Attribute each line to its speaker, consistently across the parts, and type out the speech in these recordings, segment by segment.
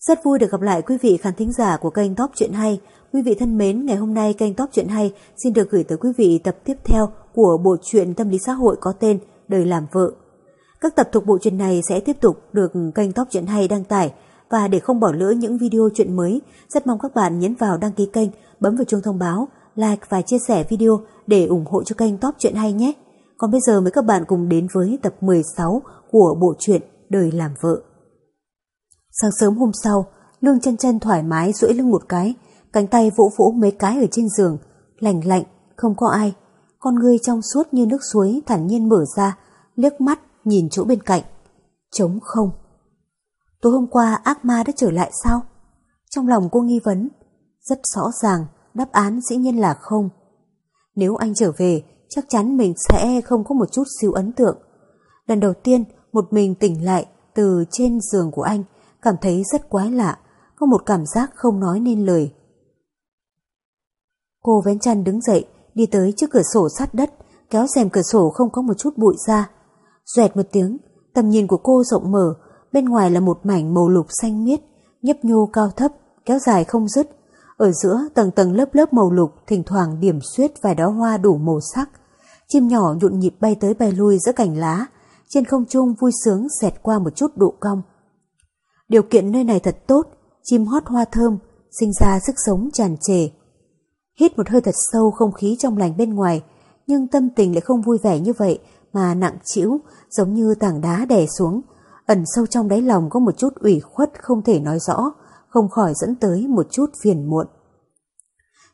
Speaker 1: Rất vui được gặp lại quý vị khán thính giả của kênh Top Chuyện Hay. Quý vị thân mến, ngày hôm nay kênh Top Chuyện Hay xin được gửi tới quý vị tập tiếp theo của bộ truyện tâm lý xã hội có tên Đời làm vợ. Các tập thuộc bộ truyện này sẽ tiếp tục được kênh Top Chuyện Hay đăng tải và để không bỏ lỡ những video chuyện mới, rất mong các bạn nhấn vào đăng ký kênh, bấm vào chuông thông báo, like và chia sẻ video để ủng hộ cho kênh Top Chuyện Hay nhé. Còn bây giờ mời các bạn cùng đến với tập 16 của bộ truyện Đời làm vợ. Sáng sớm hôm sau, Lương chân chân thoải mái duỗi lưng một cái, cánh tay vỗ vỗ mấy cái ở trên giường, lạnh lạnh, không có ai. Con người trong suốt như nước suối thản nhiên mở ra, liếc mắt nhìn chỗ bên cạnh. Trống không. Tối hôm qua ác ma đã trở lại sao? Trong lòng cô nghi vấn, rất rõ ràng, đáp án dĩ nhiên là không. Nếu anh trở về, chắc chắn mình sẽ không có một chút siêu ấn tượng. Lần đầu tiên, một mình tỉnh lại từ trên giường của anh, cảm thấy rất quái lạ, có một cảm giác không nói nên lời. Cô vén chăn đứng dậy, đi tới trước cửa sổ sát đất, kéo rèm cửa sổ không có một chút bụi ra. Xoẹt một tiếng, tầm nhìn của cô rộng mở, bên ngoài là một mảnh màu lục xanh miết, nhấp nhô cao thấp, kéo dài không dứt. Ở giữa tầng tầng lớp lớp màu lục thỉnh thoảng điểm xuyết vài đóa hoa đủ màu sắc. Chim nhỏ nhộn nhịp bay tới bay lui giữa cành lá, trên không trung vui sướng xẹt qua một chút độ cong. Điều kiện nơi này thật tốt, chim hót hoa thơm, sinh ra sức sống tràn trề. Hít một hơi thật sâu không khí trong lành bên ngoài, nhưng tâm tình lại không vui vẻ như vậy mà nặng trĩu, giống như tảng đá đè xuống. Ẩn sâu trong đáy lòng có một chút ủy khuất không thể nói rõ, không khỏi dẫn tới một chút phiền muộn.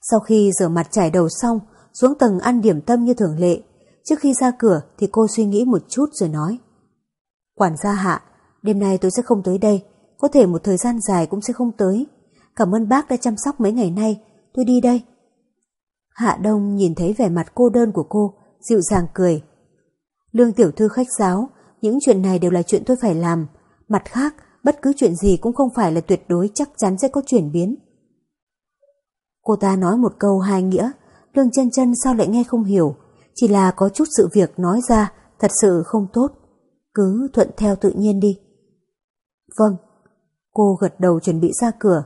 Speaker 1: Sau khi rửa mặt trải đầu xong, xuống tầng ăn điểm tâm như thường lệ. Trước khi ra cửa thì cô suy nghĩ một chút rồi nói. Quản gia hạ, đêm nay tôi sẽ không tới đây, có thể một thời gian dài cũng sẽ không tới. Cảm ơn bác đã chăm sóc mấy ngày nay, tôi đi đây. Hạ Đông nhìn thấy vẻ mặt cô đơn của cô, dịu dàng cười. Lương tiểu thư khách giáo, những chuyện này đều là chuyện tôi phải làm. Mặt khác, bất cứ chuyện gì cũng không phải là tuyệt đối chắc chắn sẽ có chuyển biến. Cô ta nói một câu hai nghĩa, Lương chân chân sao lại nghe không hiểu, chỉ là có chút sự việc nói ra thật sự không tốt. Cứ thuận theo tự nhiên đi. Vâng, cô gật đầu chuẩn bị ra cửa.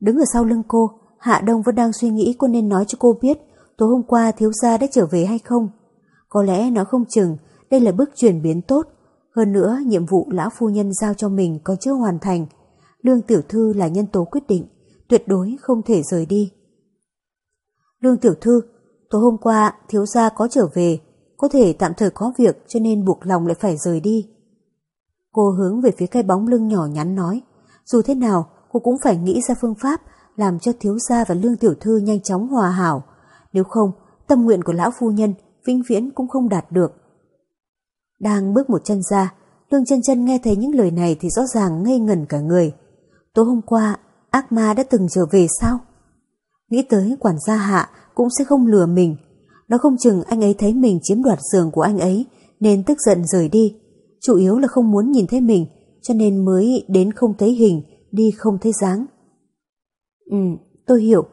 Speaker 1: Đứng ở sau lưng cô, Hạ Đông vẫn đang suy nghĩ cô nên nói cho cô biết tối hôm qua thiếu gia đã trở về hay không. Có lẽ nó không chừng đây là bước chuyển biến tốt. Hơn nữa, nhiệm vụ lão phu nhân giao cho mình còn chưa hoàn thành. Lương Tiểu Thư là nhân tố quyết định, tuyệt đối không thể rời đi. Lương Tiểu Thư, tối hôm qua thiếu gia có trở về, có thể tạm thời có việc cho nên buộc lòng lại phải rời đi. Cô hướng về phía cây bóng lưng nhỏ nhắn nói, dù thế nào cô cũng phải nghĩ ra phương pháp làm cho thiếu gia và lương tiểu thư nhanh chóng hòa hảo, nếu không tâm nguyện của lão phu nhân vĩnh viễn cũng không đạt được. Đang bước một chân ra, lương chân chân nghe thấy những lời này thì rõ ràng ngây ngẩn cả người. Tối hôm qua, ác ma đã từng trở về sao? Nghĩ tới quản gia hạ cũng sẽ không lừa mình. Nó không chừng anh ấy thấy mình chiếm đoạt giường của anh ấy nên tức giận rời đi. Chủ yếu là không muốn nhìn thấy mình cho nên mới đến không thấy hình, đi không thấy dáng. Ừ, tôi hiểu.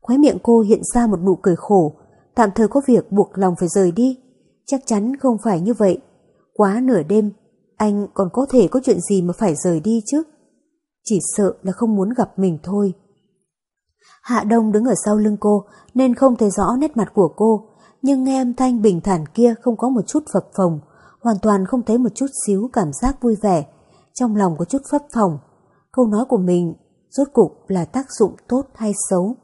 Speaker 1: Khóe miệng cô hiện ra một nụ cười khổ, tạm thời có việc buộc lòng phải rời đi. Chắc chắn không phải như vậy. Quá nửa đêm, anh còn có thể có chuyện gì mà phải rời đi chứ? Chỉ sợ là không muốn gặp mình thôi. Hạ Đông đứng ở sau lưng cô nên không thấy rõ nét mặt của cô, nhưng nghe âm thanh bình thản kia không có một chút phập phồng, hoàn toàn không thấy một chút xíu cảm giác vui vẻ, trong lòng có chút phấp phồng. Câu nói của mình rốt cục là tác dụng tốt hay xấu.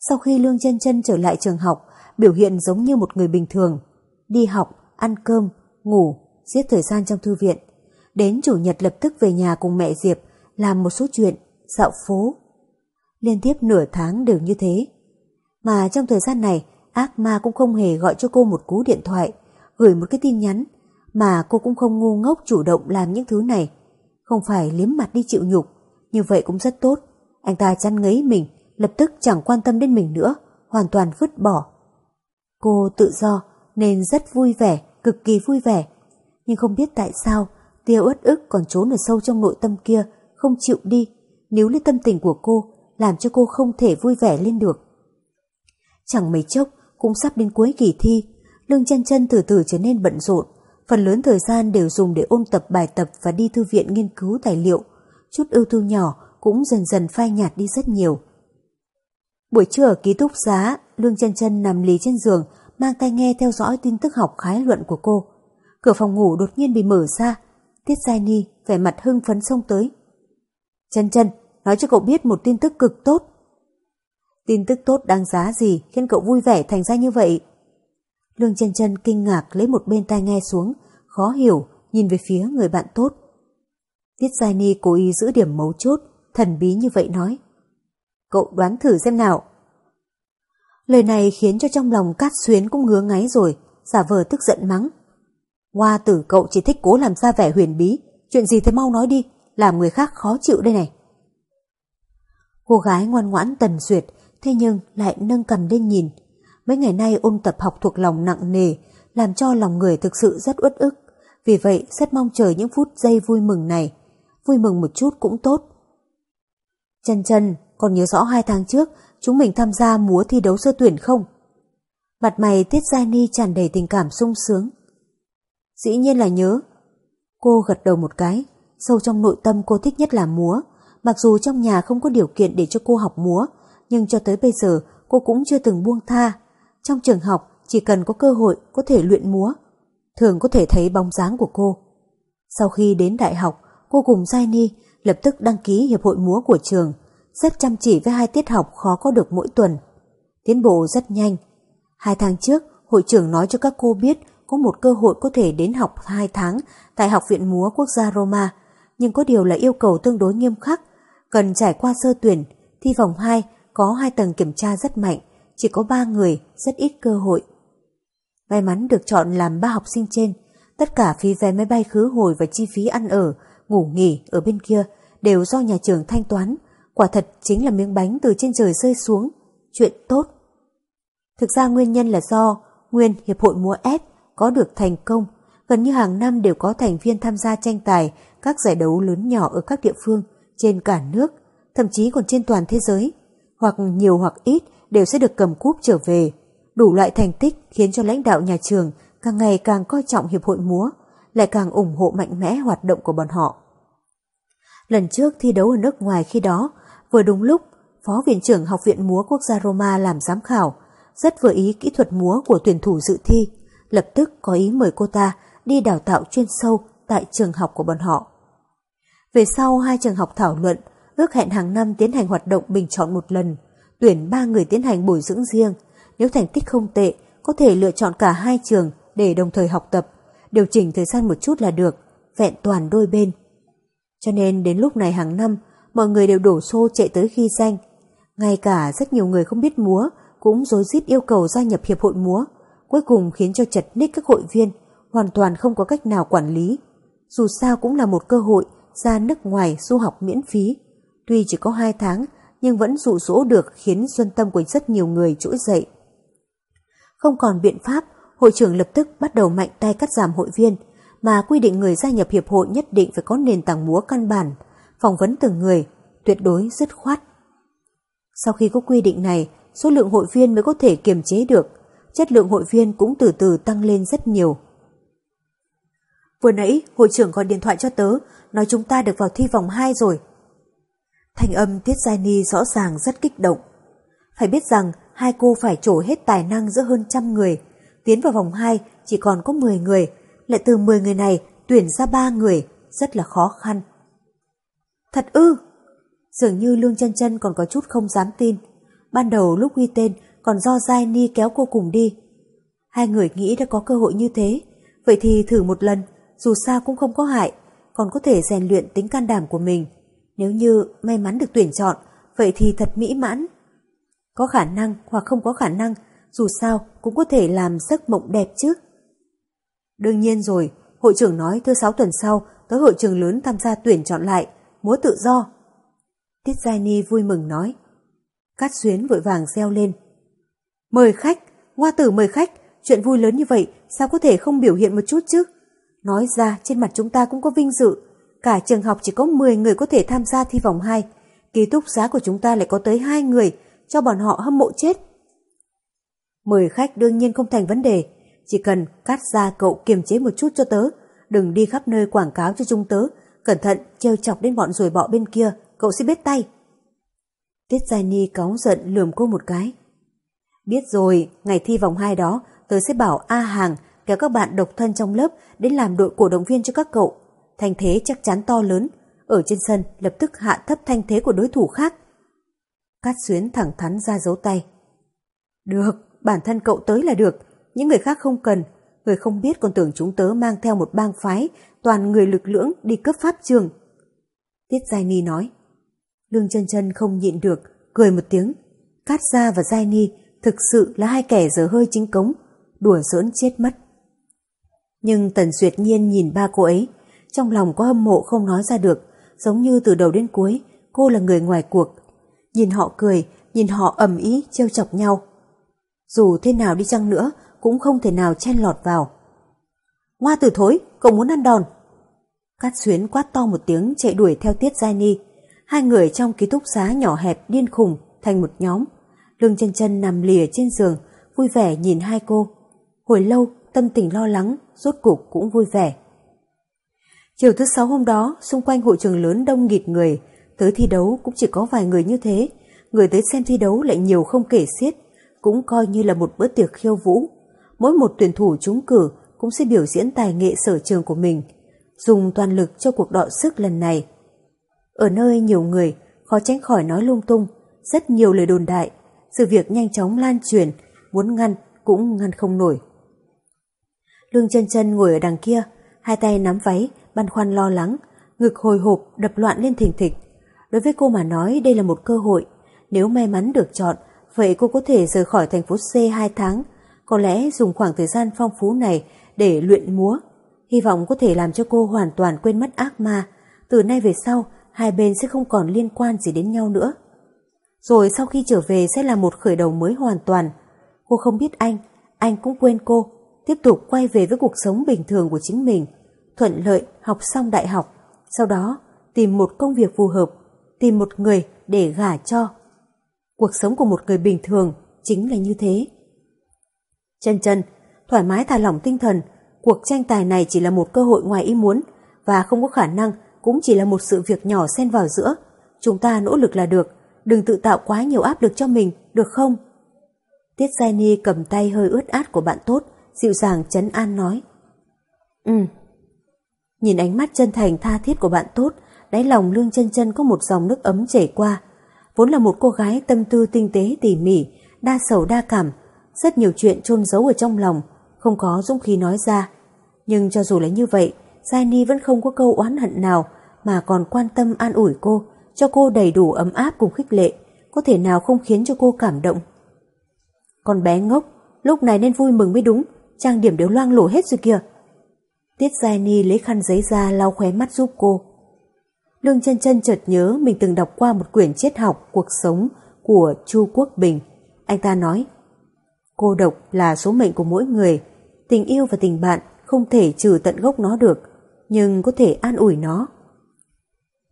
Speaker 1: Sau khi Lương chân chân trở lại trường học, biểu hiện giống như một người bình thường, đi học, ăn cơm, ngủ, giết thời gian trong thư viện. Đến chủ nhật lập tức về nhà cùng mẹ Diệp, làm một số chuyện, dạo phố. Liên tiếp nửa tháng đều như thế. Mà trong thời gian này, ác ma cũng không hề gọi cho cô một cú điện thoại, gửi một cái tin nhắn, mà cô cũng không ngu ngốc chủ động làm những thứ này. Không phải liếm mặt đi chịu nhục, như vậy cũng rất tốt. Anh ta chăn ngấy mình, lập tức chẳng quan tâm đến mình nữa, hoàn toàn vứt bỏ. Cô tự do nên rất vui vẻ, cực kỳ vui vẻ. Nhưng không biết tại sao, tia uất ức còn trốn ở sâu trong nội tâm kia, không chịu đi, níu lấy tâm tình của cô, làm cho cô không thể vui vẻ lên được. Chẳng mấy chốc, cũng sắp đến cuối kỳ thi, lương chân chân từ từ trở nên bận rộn, phần lớn thời gian đều dùng để ôn tập bài tập và đi thư viện nghiên cứu tài liệu, chút ưu thư nhỏ cũng dần dần phai nhạt đi rất nhiều. Buổi trưa ở ký túc xá, Lương chân chân nằm lì trên giường, mang tai nghe theo dõi tin tức học khái luận của cô. Cửa phòng ngủ đột nhiên bị mở ra, Tiết Giai Ni vẻ mặt hưng phấn xông tới. Chân chân, nói cho cậu biết một tin tức cực tốt. Tin tức tốt đáng giá gì khiến cậu vui vẻ thành ra như vậy? Lương chân chân kinh ngạc lấy một bên tai nghe xuống, khó hiểu, nhìn về phía người bạn tốt. Tiết Giai Ni cố ý giữ điểm mấu chốt, thần bí như vậy nói. Cậu đoán thử xem nào. Lời này khiến cho trong lòng Cát Xuyến cũng ngứa ngáy rồi, giả vờ tức giận mắng. Hoa tử cậu chỉ thích cố làm ra vẻ huyền bí, chuyện gì thì mau nói đi, làm người khác khó chịu đây này. Cô gái ngoan ngoãn tần duyệt, thế nhưng lại nâng cầm lên nhìn. Mấy ngày nay ôn tập học thuộc lòng nặng nề, làm cho lòng người thực sự rất uất ức. Vì vậy rất mong chờ những phút giây vui mừng này. Vui mừng một chút cũng tốt. Chân chân, còn nhớ rõ hai tháng trước chúng mình tham gia múa thi đấu sơ tuyển không? Mặt mày Tiết Giai Ni tràn đầy tình cảm sung sướng. Dĩ nhiên là nhớ. Cô gật đầu một cái, sâu trong nội tâm cô thích nhất là múa. Mặc dù trong nhà không có điều kiện để cho cô học múa, nhưng cho tới bây giờ cô cũng chưa từng buông tha. Trong trường học, chỉ cần có cơ hội có thể luyện múa, thường có thể thấy bóng dáng của cô. Sau khi đến đại học, cô cùng Jaini lập tức đăng ký hiệp hội múa của trường, rất chăm chỉ với hai tiết học khó có được mỗi tuần. Tiến bộ rất nhanh. Hai tháng trước, hội trưởng nói cho các cô biết có một cơ hội có thể đến học hai tháng tại Học viện Múa Quốc gia Roma, nhưng có điều là yêu cầu tương đối nghiêm khắc, cần trải qua sơ tuyển, thi vòng 2 có hai tầng kiểm tra rất mạnh, chỉ có ba người, rất ít cơ hội. May mắn được chọn làm ba học sinh trên, tất cả phí vé máy bay khứ hồi và chi phí ăn ở, ngủ nghỉ ở bên kia đều do nhà trường thanh toán, quả thật chính là miếng bánh từ trên trời rơi xuống, chuyện tốt. Thực ra nguyên nhân là do nguyên Hiệp hội múa ép có được thành công, gần như hàng năm đều có thành viên tham gia tranh tài các giải đấu lớn nhỏ ở các địa phương trên cả nước, thậm chí còn trên toàn thế giới, hoặc nhiều hoặc ít đều sẽ được cầm cúp trở về. Đủ loại thành tích khiến cho lãnh đạo nhà trường càng ngày càng coi trọng hiệp hội múa, lại càng ủng hộ mạnh mẽ hoạt động của bọn họ. Lần trước thi đấu ở nước ngoài khi đó, vừa đúng lúc Phó Viện trưởng Học viện Múa Quốc gia Roma làm giám khảo, rất vừa ý kỹ thuật múa của tuyển thủ dự thi, lập tức có ý mời cô ta đi đào tạo chuyên sâu tại trường học của bọn họ. Về sau hai trường học thảo luận, ước hẹn hàng năm tiến hành hoạt động bình chọn một lần, tuyển ba người tiến hành bồi dưỡng riêng. Nếu thành tích không tệ, có thể lựa chọn cả hai trường để đồng thời học tập, điều chỉnh thời gian một chút là được, vẹn toàn đôi bên. Cho nên đến lúc này hàng năm, mọi người đều đổ xô chạy tới ghi danh. Ngay cả rất nhiều người không biết múa cũng dối rít yêu cầu gia nhập hiệp hội múa, cuối cùng khiến cho chật ních các hội viên hoàn toàn không có cách nào quản lý. Dù sao cũng là một cơ hội ra nước ngoài du học miễn phí. Tuy chỉ có 2 tháng, nhưng vẫn dụ dỗ được khiến xuân tâm của rất nhiều người trỗi dậy. Không còn biện pháp, hội trưởng lập tức bắt đầu mạnh tay cắt giảm hội viên, mà quy định người gia nhập hiệp hội nhất định phải có nền tảng múa căn bản, phỏng vấn từng người, tuyệt đối dứt khoát. Sau khi có quy định này, số lượng hội viên mới có thể kiềm chế được, chất lượng hội viên cũng từ từ tăng lên rất nhiều. Vừa nãy, hội trưởng gọi điện thoại cho tớ, nói chúng ta được vào thi vòng 2 rồi. Thanh âm Tiết Giai Ni rõ ràng rất kích động. Phải biết rằng, hai cô phải trổ hết tài năng giữa hơn trăm người. Tiến vào vòng 2 chỉ còn có 10 người, lại từ 10 người này tuyển ra 3 người, rất là khó khăn. Thật ư! Dường như Lương chân chân còn có chút không dám tin. Ban đầu lúc ghi tên còn do Giai Ni kéo cô cùng đi. Hai người nghĩ đã có cơ hội như thế, vậy thì thử một lần, dù sao cũng không có hại, còn có thể rèn luyện tính can đảm của mình. Nếu như may mắn được tuyển chọn, vậy thì thật mỹ mãn. Có khả năng hoặc không có khả năng, dù sao cũng có thể làm giấc mộng đẹp chứ. Đương nhiên rồi, hội trưởng nói thứ sáu tuần sau tới hội trường lớn tham gia tuyển chọn lại, múa tự do. Tiết Giai Ni vui mừng nói. Cát Xuyến vội vàng reo lên. Mời khách, Hoa tử mời khách, chuyện vui lớn như vậy sao có thể không biểu hiện một chút chứ? Nói ra trên mặt chúng ta cũng có vinh dự, cả trường học chỉ có 10 người có thể tham gia thi vòng 2, ký túc giá của chúng ta lại có tới hai người, cho bọn họ hâm mộ chết. Mời khách đương nhiên không thành vấn đề, chỉ cần cắt ra cậu kiềm chế một chút cho tớ, đừng đi khắp nơi quảng cáo cho chúng tớ, Cẩn thận, trêu chọc đến bọn rồi bọ bên kia, cậu sẽ biết tay. Tiết Giai Ni cáu giận lườm cô một cái. Biết rồi, ngày thi vòng 2 đó, tớ sẽ bảo A Hàng kéo các bạn độc thân trong lớp đến làm đội cổ động viên cho các cậu. Thanh thế chắc chắn to lớn, ở trên sân lập tức hạ thấp thanh thế của đối thủ khác. Cát Xuyến thẳng thắn ra dấu tay. Được, bản thân cậu tới là được, những người khác không cần. Người không biết còn tưởng chúng tớ mang theo một bang phái, toàn người lực lưỡng đi cấp pháp trường. Tiết Giai Ni nói. Lương chân chân không nhịn được, cười một tiếng. Cát Gia và Giai Ni thực sự là hai kẻ dở hơi chính cống, đùa giỡn chết mất. Nhưng Tần Duyệt Nhiên nhìn ba cô ấy, trong lòng có hâm mộ không nói ra được, giống như từ đầu đến cuối, cô là người ngoài cuộc. Nhìn họ cười, nhìn họ ầm ý, trêu chọc nhau. Dù thế nào đi chăng nữa, cũng không thể nào chen lọt vào. Hoa tử thối, cậu muốn ăn đòn. Cát xuyến quát to một tiếng chạy đuổi theo Tiết Giai Ni. Hai người trong ký túc xá nhỏ hẹp điên khùng thành một nhóm. Lương chân chân nằm lìa trên giường, vui vẻ nhìn hai cô. Hồi lâu, tâm tình lo lắng, rốt cục cũng vui vẻ. Chiều thứ sáu hôm đó, xung quanh hội trường lớn đông nghịt người, tới thi đấu cũng chỉ có vài người như thế. Người tới xem thi đấu lại nhiều không kể xiết, cũng coi như là một bữa tiệc khiêu vũ. Mỗi một tuyển thủ trúng cử cũng sẽ biểu diễn tài nghệ sở trường của mình, dùng toàn lực cho cuộc đọ sức lần này. Ở nơi nhiều người, khó tránh khỏi nói lung tung, rất nhiều lời đồn đại, sự việc nhanh chóng lan truyền, muốn ngăn cũng ngăn không nổi. Lương chân chân ngồi ở đằng kia, hai tay nắm váy, băn khoăn lo lắng, ngực hồi hộp đập loạn lên thình thịch. Đối với cô mà nói đây là một cơ hội, nếu may mắn được chọn, vậy cô có thể rời khỏi thành phố C 2 tháng, có lẽ dùng khoảng thời gian phong phú này để luyện múa. Hy vọng có thể làm cho cô hoàn toàn quên mất ác ma, từ nay về sau hai bên sẽ không còn liên quan gì đến nhau nữa. Rồi sau khi trở về sẽ là một khởi đầu mới hoàn toàn. Cô không biết anh, anh cũng quên cô, tiếp tục quay về với cuộc sống bình thường của chính mình, thuận lợi học xong đại học, sau đó tìm một công việc phù hợp, tìm một người để gả cho. Cuộc sống của một người bình thường chính là như thế. Chân chân, thoải mái thả lỏng tinh thần, cuộc tranh tài này chỉ là một cơ hội ngoài ý muốn và không có khả năng cũng chỉ là một sự việc nhỏ xen vào giữa. Chúng ta nỗ lực là được, đừng tự tạo quá nhiều áp lực cho mình, được không? Tiết Giai Ni cầm tay hơi ướt át của bạn tốt, dịu dàng chấn an nói. Ừ. Nhìn ánh mắt chân thành tha thiết của bạn tốt, đáy lòng lương chân chân có một dòng nước ấm chảy qua. Vốn là một cô gái tâm tư tinh tế tỉ mỉ, đa sầu đa cảm, rất nhiều chuyện chôn giấu ở trong lòng, không có dũng khí nói ra. Nhưng cho dù là như vậy, Giai Ni vẫn không có câu oán hận nào mà còn quan tâm an ủi cô, cho cô đầy đủ ấm áp cùng khích lệ, có thể nào không khiến cho cô cảm động. Con bé ngốc, lúc này nên vui mừng mới đúng, trang điểm đều loang lổ hết rồi kìa. Tiết Giai Ni lấy khăn giấy ra lau khóe mắt giúp cô. Lương chân chân chợt nhớ mình từng đọc qua một quyển triết học cuộc sống của Chu Quốc Bình. Anh ta nói, cô độc là số mệnh của mỗi người, tình yêu và tình bạn không thể trừ tận gốc nó được, nhưng có thể an ủi nó.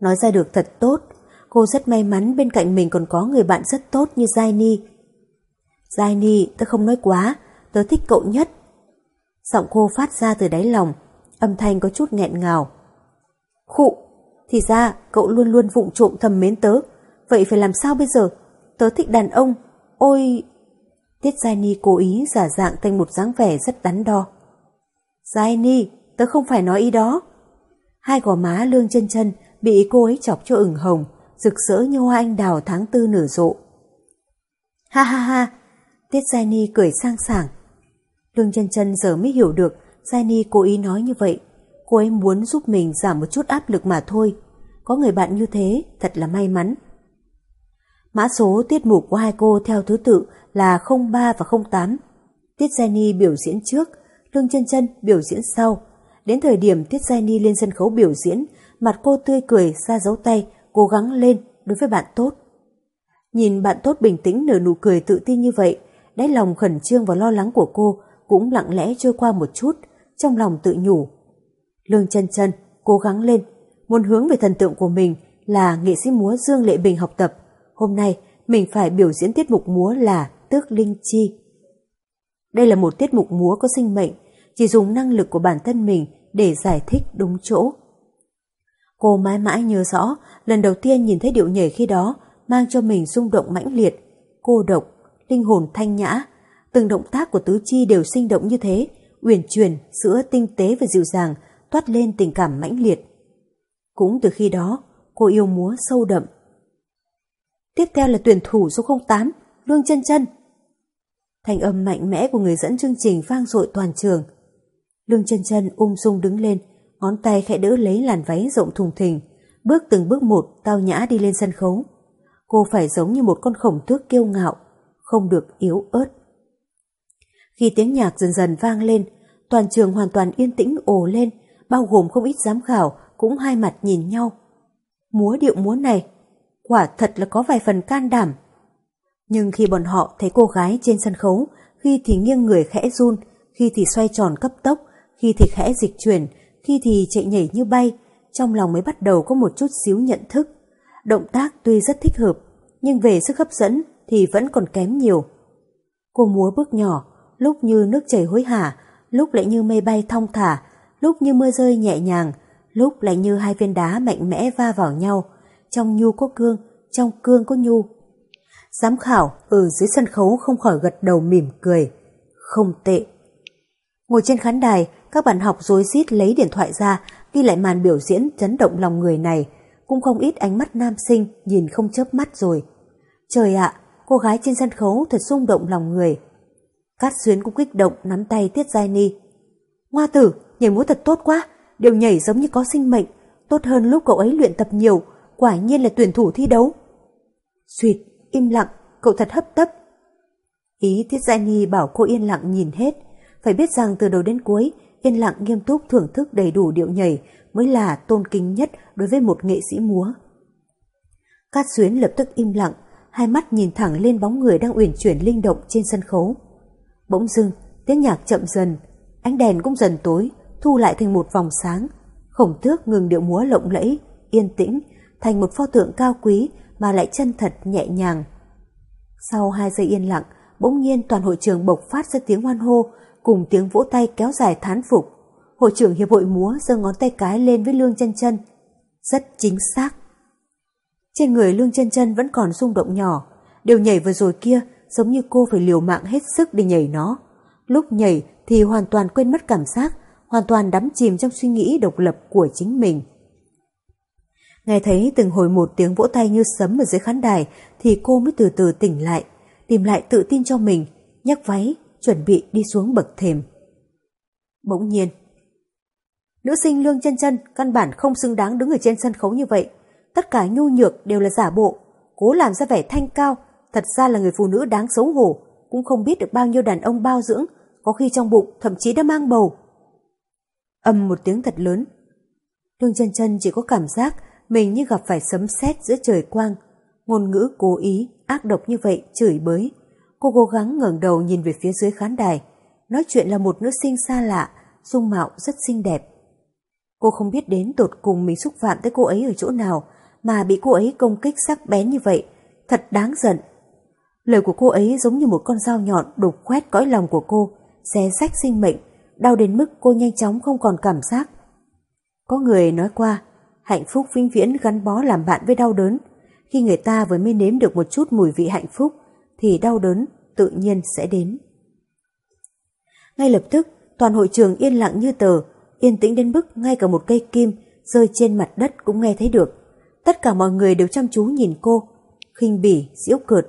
Speaker 1: Nói ra được thật tốt, cô rất may mắn bên cạnh mình còn có người bạn rất tốt như Giai Ni. Giai Ni, tớ không nói quá, tớ thích cậu nhất. Giọng cô phát ra từ đáy lòng, âm thanh có chút nghẹn ngào. Khụ, thì ra cậu luôn luôn vụng trộm thầm mến tớ, vậy phải làm sao bây giờ? Tớ thích đàn ông, ôi... Tiết Giai Ni cố ý giả dạng thành một dáng vẻ rất đắn đo. Giai Ni, tớ không phải nói ý đó. Hai gò má lương chân chân bị cô ấy chọc cho ửng hồng, rực rỡ như hoa anh đào tháng tư nở rộ. Ha ha ha, Tiết Giai Ni cười sang sảng. Lương chân chân giờ mới hiểu được Jenny cố ý nói như vậy. Cô ấy muốn giúp mình giảm một chút áp lực mà thôi. Có người bạn như thế thật là may mắn. Mã số tiết mục của hai cô theo thứ tự là 03 và 08. Tiết Jenny biểu diễn trước, Lương chân chân biểu diễn sau. Đến thời điểm Tiết Jenny lên sân khấu biểu diễn, mặt cô tươi cười ra dấu tay, cố gắng lên đối với bạn tốt. Nhìn bạn tốt bình tĩnh nở nụ cười tự tin như vậy, đáy lòng khẩn trương và lo lắng của cô cũng lặng lẽ trôi qua một chút, trong lòng tự nhủ. Lương chân chân, cố gắng lên, muốn hướng về thần tượng của mình là nghệ sĩ múa Dương Lệ Bình học tập. Hôm nay mình phải biểu diễn tiết mục múa là Tước Linh Chi. Đây là một tiết mục múa có sinh mệnh, chỉ dùng năng lực của bản thân mình để giải thích đúng chỗ. Cô mãi mãi nhớ rõ, lần đầu tiên nhìn thấy điệu nhảy khi đó, mang cho mình rung động mãnh liệt, cô độc, linh hồn thanh nhã. Từng động tác của tứ chi đều sinh động như thế, uyển chuyển giữa tinh tế và dịu dàng, toát lên tình cảm mãnh liệt. Cũng từ khi đó, cô yêu múa sâu đậm. Tiếp theo là tuyển thủ số 08, Lương chân chân. Thành âm mạnh mẽ của người dẫn chương trình vang dội toàn trường. Lương chân chân ung dung đứng lên, ngón tay khẽ đỡ lấy làn váy rộng thùng thình, bước từng bước một tao nhã đi lên sân khấu. Cô phải giống như một con khổng tước kiêu ngạo, không được yếu ớt. Khi tiếng nhạc dần dần vang lên, toàn trường hoàn toàn yên tĩnh ồ lên, bao gồm không ít giám khảo cũng hai mặt nhìn nhau. Múa điệu múa này, quả thật là có vài phần can đảm. Nhưng khi bọn họ thấy cô gái trên sân khấu, khi thì nghiêng người khẽ run, khi thì xoay tròn cấp tốc, khi thì khẽ dịch chuyển, khi thì chạy nhảy như bay, trong lòng mới bắt đầu có một chút xíu nhận thức. Động tác tuy rất thích hợp, nhưng về sức hấp dẫn thì vẫn còn kém nhiều. Cô múa bước nhỏ, lúc như nước chảy hối hả, lúc lại như mây bay thong thả, lúc như mưa rơi nhẹ nhàng, lúc lại như hai viên đá mạnh mẽ va vào nhau, trong nhu có cương, trong cương có nhu. Giám khảo ở dưới sân khấu không khỏi gật đầu mỉm cười. Không tệ. Ngồi trên khán đài, các bạn học rối rít lấy điện thoại ra, ghi lại màn biểu diễn chấn động lòng người này. Cũng không ít ánh mắt nam sinh nhìn không chớp mắt rồi. Trời ạ, cô gái trên sân khấu thật rung động lòng người. Cát xuyến cũng kích động nắm tay Tiết Giai Ni. Ngoa tử, nhảy múa thật tốt quá, đều nhảy giống như có sinh mệnh, tốt hơn lúc cậu ấy luyện tập nhiều, quả nhiên là tuyển thủ thi đấu. Xuyệt, im lặng, cậu thật hấp tấp. Ý Tiết Giai Ni bảo cô yên lặng nhìn hết, phải biết rằng từ đầu đến cuối, yên lặng nghiêm túc thưởng thức đầy đủ điệu nhảy mới là tôn kính nhất đối với một nghệ sĩ múa. Cát Xuyến lập tức im lặng, hai mắt nhìn thẳng lên bóng người đang uyển chuyển linh động trên sân khấu. Bỗng dưng, tiếng nhạc chậm dần, ánh đèn cũng dần tối, thu lại thành một vòng sáng. Khổng tước ngừng điệu múa lộng lẫy, yên tĩnh, thành một pho tượng cao quý mà lại chân thật nhẹ nhàng. Sau hai giây yên lặng, bỗng nhiên toàn hội trường bộc phát ra tiếng hoan hô, cùng tiếng vỗ tay kéo dài thán phục. Hội trưởng hiệp hội múa giơ ngón tay cái lên với Lương chân chân. Rất chính xác. Trên người Lương chân chân vẫn còn rung động nhỏ, điều nhảy vừa rồi kia giống như cô phải liều mạng hết sức để nhảy nó. Lúc nhảy thì hoàn toàn quên mất cảm giác, hoàn toàn đắm chìm trong suy nghĩ độc lập của chính mình. Nghe thấy từng hồi một tiếng vỗ tay như sấm ở dưới khán đài thì cô mới từ từ tỉnh lại, tìm lại tự tin cho mình, nhắc váy, chuẩn bị đi xuống bậc thềm. Bỗng nhiên, nữ sinh lương chân chân căn bản không xứng đáng đứng ở trên sân khấu như vậy. Tất cả nhu nhược đều là giả bộ, cố làm ra vẻ thanh cao, thật ra là người phụ nữ đáng xấu hổ, cũng không biết được bao nhiêu đàn ông bao dưỡng, có khi trong bụng thậm chí đã mang bầu. Âm một tiếng thật lớn. Đường chân chân chỉ có cảm giác mình như gặp phải sấm sét giữa trời quang, ngôn ngữ cố ý, ác độc như vậy, chửi bới. Cô cố gắng ngẩng đầu nhìn về phía dưới khán đài, nói chuyện là một nữ sinh xa lạ, dung mạo rất xinh đẹp. Cô không biết đến tột cùng mình xúc phạm tới cô ấy ở chỗ nào, mà bị cô ấy công kích sắc bén như vậy, thật đáng giận. Lời của cô ấy giống như một con dao nhọn đục khoét cõi lòng của cô, xé rách sinh mệnh, đau đến mức cô nhanh chóng không còn cảm giác. Có người nói qua, hạnh phúc vĩnh viễn gắn bó làm bạn với đau đớn. Khi người ta vừa mới nếm được một chút mùi vị hạnh phúc, thì đau đớn tự nhiên sẽ đến. Ngay lập tức, toàn hội trường yên lặng như tờ, yên tĩnh đến mức ngay cả một cây kim rơi trên mặt đất cũng nghe thấy được. Tất cả mọi người đều chăm chú nhìn cô, khinh bỉ, diễu cợt,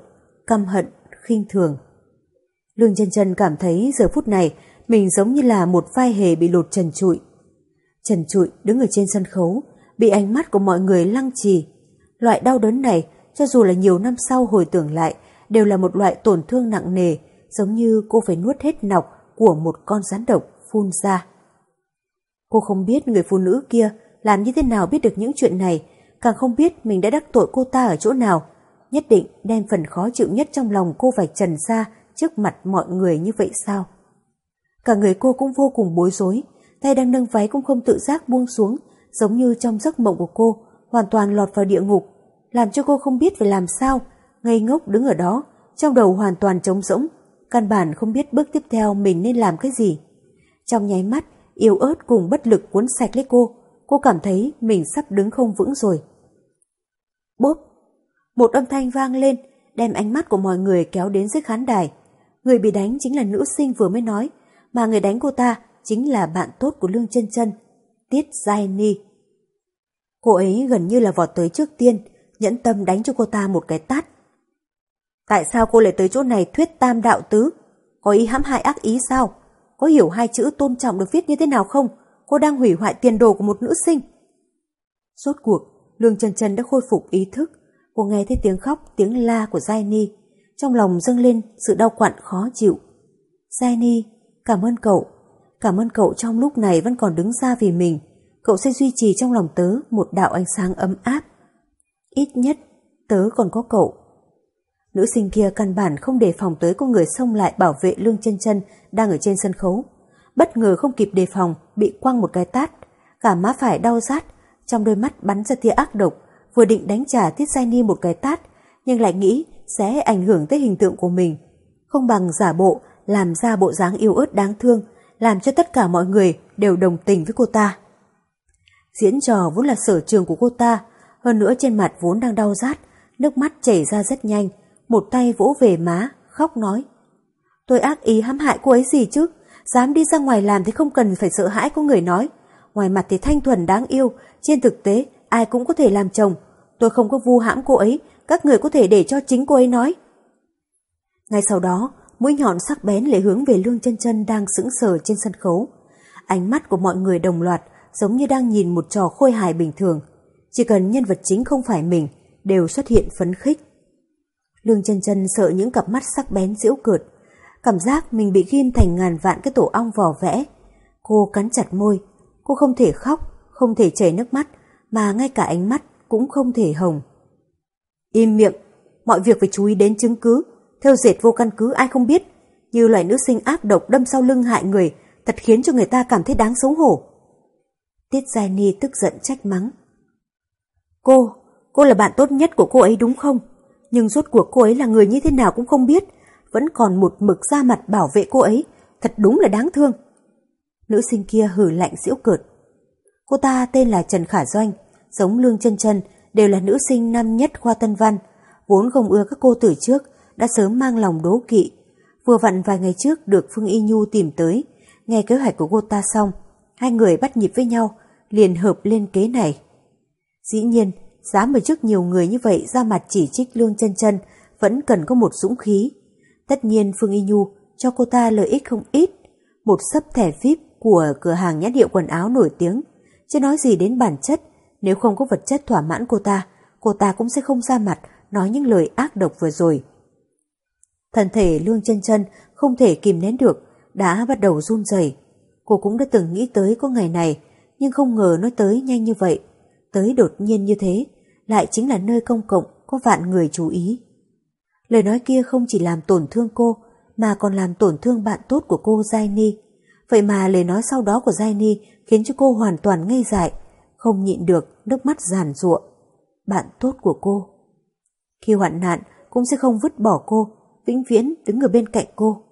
Speaker 1: căm hận, khinh thường. Lương chân chân cảm thấy giờ phút này mình giống như là một vai hề bị lột trần trụi. Trần trụi đứng ở trên sân khấu, bị ánh mắt của mọi người lăng trì. Loại đau đớn này, cho dù là nhiều năm sau hồi tưởng lại, đều là một loại tổn thương nặng nề, giống như cô phải nuốt hết nọc của một con rắn độc phun ra. Cô không biết người phụ nữ kia làm như thế nào biết được những chuyện này, càng không biết mình đã đắc tội cô ta ở chỗ nào. Nhất định đem phần khó chịu nhất trong lòng cô phải trần ra trước mặt mọi người như vậy sao? Cả người cô cũng vô cùng bối rối, tay đang nâng váy cũng không tự giác buông xuống, giống như trong giấc mộng của cô, hoàn toàn lọt vào địa ngục, làm cho cô không biết phải làm sao, ngây ngốc đứng ở đó, trong đầu hoàn toàn trống rỗng, căn bản không biết bước tiếp theo mình nên làm cái gì. Trong nháy mắt, yếu ớt cùng bất lực cuốn sạch lấy cô, Cô cảm thấy mình sắp đứng không vững rồi. Bốp! Một âm thanh vang lên, đem ánh mắt của mọi người kéo đến dưới khán đài. Người bị đánh chính là nữ sinh vừa mới nói, mà người đánh cô ta chính là bạn tốt của Lương chân chân Tiết Giai Ni. Cô ấy gần như là vọt tới trước tiên, nhẫn tâm đánh cho cô ta một cái tát. Tại sao cô lại tới chỗ này thuyết tam đạo tứ? Có ý hãm hại ác ý sao? Có hiểu hai chữ tôn trọng được viết như thế nào không? Cô đang hủy hoại tiền đồ của một nữ sinh. Rốt cuộc, Lương chân chân đã khôi phục ý thức. Cô nghe thấy tiếng khóc, tiếng la của Giai Ni. Trong lòng dâng lên sự đau quặn khó chịu. Giai Ni, cảm ơn cậu. Cảm ơn cậu trong lúc này vẫn còn đứng ra vì mình. Cậu sẽ duy trì trong lòng tớ một đạo ánh sáng ấm áp. Ít nhất, tớ còn có cậu. Nữ sinh kia căn bản không đề phòng tới có người xông lại bảo vệ lương chân chân đang ở trên sân khấu. Bất ngờ không kịp đề phòng, bị quăng một cái tát. Cả má phải đau rát, trong đôi mắt bắn ra tia ác độc, vừa định đánh trả Tiết Giai Ni một cái tát, nhưng lại nghĩ sẽ ảnh hưởng tới hình tượng của mình. Không bằng giả bộ, làm ra bộ dáng yêu ớt đáng thương, làm cho tất cả mọi người đều đồng tình với cô ta. Diễn trò vốn là sở trường của cô ta, hơn nữa trên mặt vốn đang đau rát, nước mắt chảy ra rất nhanh, một tay vỗ về má, khóc nói. Tôi ác ý hãm hại cô ấy gì chứ, dám đi ra ngoài làm thì không cần phải sợ hãi có người nói. Ngoài mặt thì thanh thuần đáng yêu, trên thực tế ai cũng có thể làm chồng. Tôi không có vu hãm cô ấy, các người có thể để cho chính cô ấy nói. Ngay sau đó, mũi nhọn sắc bén lại hướng về lương chân chân đang sững sờ trên sân khấu. Ánh mắt của mọi người đồng loạt giống như đang nhìn một trò khôi hài bình thường. Chỉ cần nhân vật chính không phải mình, đều xuất hiện phấn khích. Lương chân chân sợ những cặp mắt sắc bén diễu cợt, cảm giác mình bị ghim thành ngàn vạn cái tổ ong vò vẽ. Cô cắn chặt môi, cô không thể khóc, không thể chảy nước mắt, mà ngay cả ánh mắt cũng không thể hồng. Im miệng, mọi việc phải chú ý đến chứng cứ, theo dệt vô căn cứ ai không biết, như loại nữ sinh ác độc đâm sau lưng hại người, thật khiến cho người ta cảm thấy đáng xấu hổ. Tiết Giai Ni tức giận trách mắng. Cô, cô là bạn tốt nhất của cô ấy đúng không? Nhưng rốt cuộc cô ấy là người như thế nào cũng không biết, vẫn còn một mực ra mặt bảo vệ cô ấy, thật đúng là đáng thương. Nữ sinh kia hử lạnh giễu cợt. Cô ta tên là Trần Khả Doanh, giống Lương chân chân đều là nữ sinh năm nhất khoa Tân Văn, vốn không ưa các cô từ trước, đã sớm mang lòng đố kỵ. Vừa vặn vài ngày trước được Phương Y Nhu tìm tới, nghe kế hoạch của cô ta xong, hai người bắt nhịp với nhau, liền hợp lên kế này. Dĩ nhiên, dám ở trước nhiều người như vậy ra mặt chỉ trích Lương chân chân vẫn cần có một dũng khí. Tất nhiên Phương Y Nhu cho cô ta lợi ích không ít, một sấp thẻ VIP của cửa hàng nhãn hiệu quần áo nổi tiếng, chứ nói gì đến bản chất, nếu không có vật chất thỏa mãn cô ta, cô ta cũng sẽ không ra mặt nói những lời ác độc vừa rồi. Thân thể Lương chân chân không thể kìm nén được, đã bắt đầu run rẩy. Cô cũng đã từng nghĩ tới có ngày này, nhưng không ngờ nó tới nhanh như vậy. Tới đột nhiên như thế, lại chính là nơi công cộng có vạn người chú ý. Lời nói kia không chỉ làm tổn thương cô, mà còn làm tổn thương bạn tốt của cô Giai Ni. Vậy mà lời nói sau đó của Giai Ni khiến cho cô hoàn toàn ngây dại, không nhịn được nước mắt giàn ruộng. Bạn tốt của cô. Khi hoạn nạn cũng sẽ không vứt bỏ cô, vĩnh viễn đứng ở bên cạnh cô.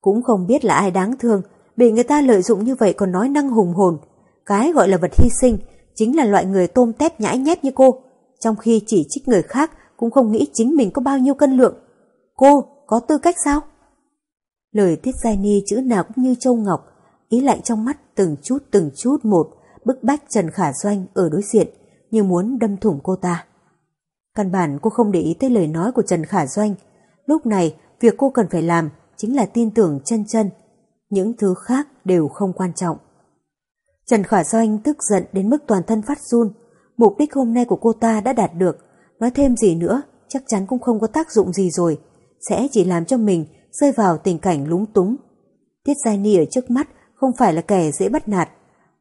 Speaker 1: Cũng không biết là ai đáng thương, bị người ta lợi dụng như vậy còn nói năng hùng hồn. Cái gọi là vật hy sinh chính là loại người tôm tép nhãi nhép như cô, trong khi chỉ trích người khác cũng không nghĩ chính mình có bao nhiêu cân lượng. Cô có tư cách sao? Lời Tiết Giai Ni chữ nào cũng như châu ngọc, ý lạnh trong mắt từng chút từng chút một, bức bách Trần Khả Doanh ở đối diện như muốn đâm thủng cô ta. Căn bản cô không để ý tới lời nói của Trần Khả Doanh. Lúc này, việc cô cần phải làm chính là tin tưởng chân chân. Những thứ khác đều không quan trọng. Trần Khả Doanh tức giận đến mức toàn thân phát run. Mục đích hôm nay của cô ta đã đạt được. Nói thêm gì nữa, chắc chắn cũng không có tác dụng gì rồi. Sẽ chỉ làm cho mình rơi vào tình cảnh lúng túng. Tiết Giai Ni ở trước mắt không phải là kẻ dễ bắt nạt.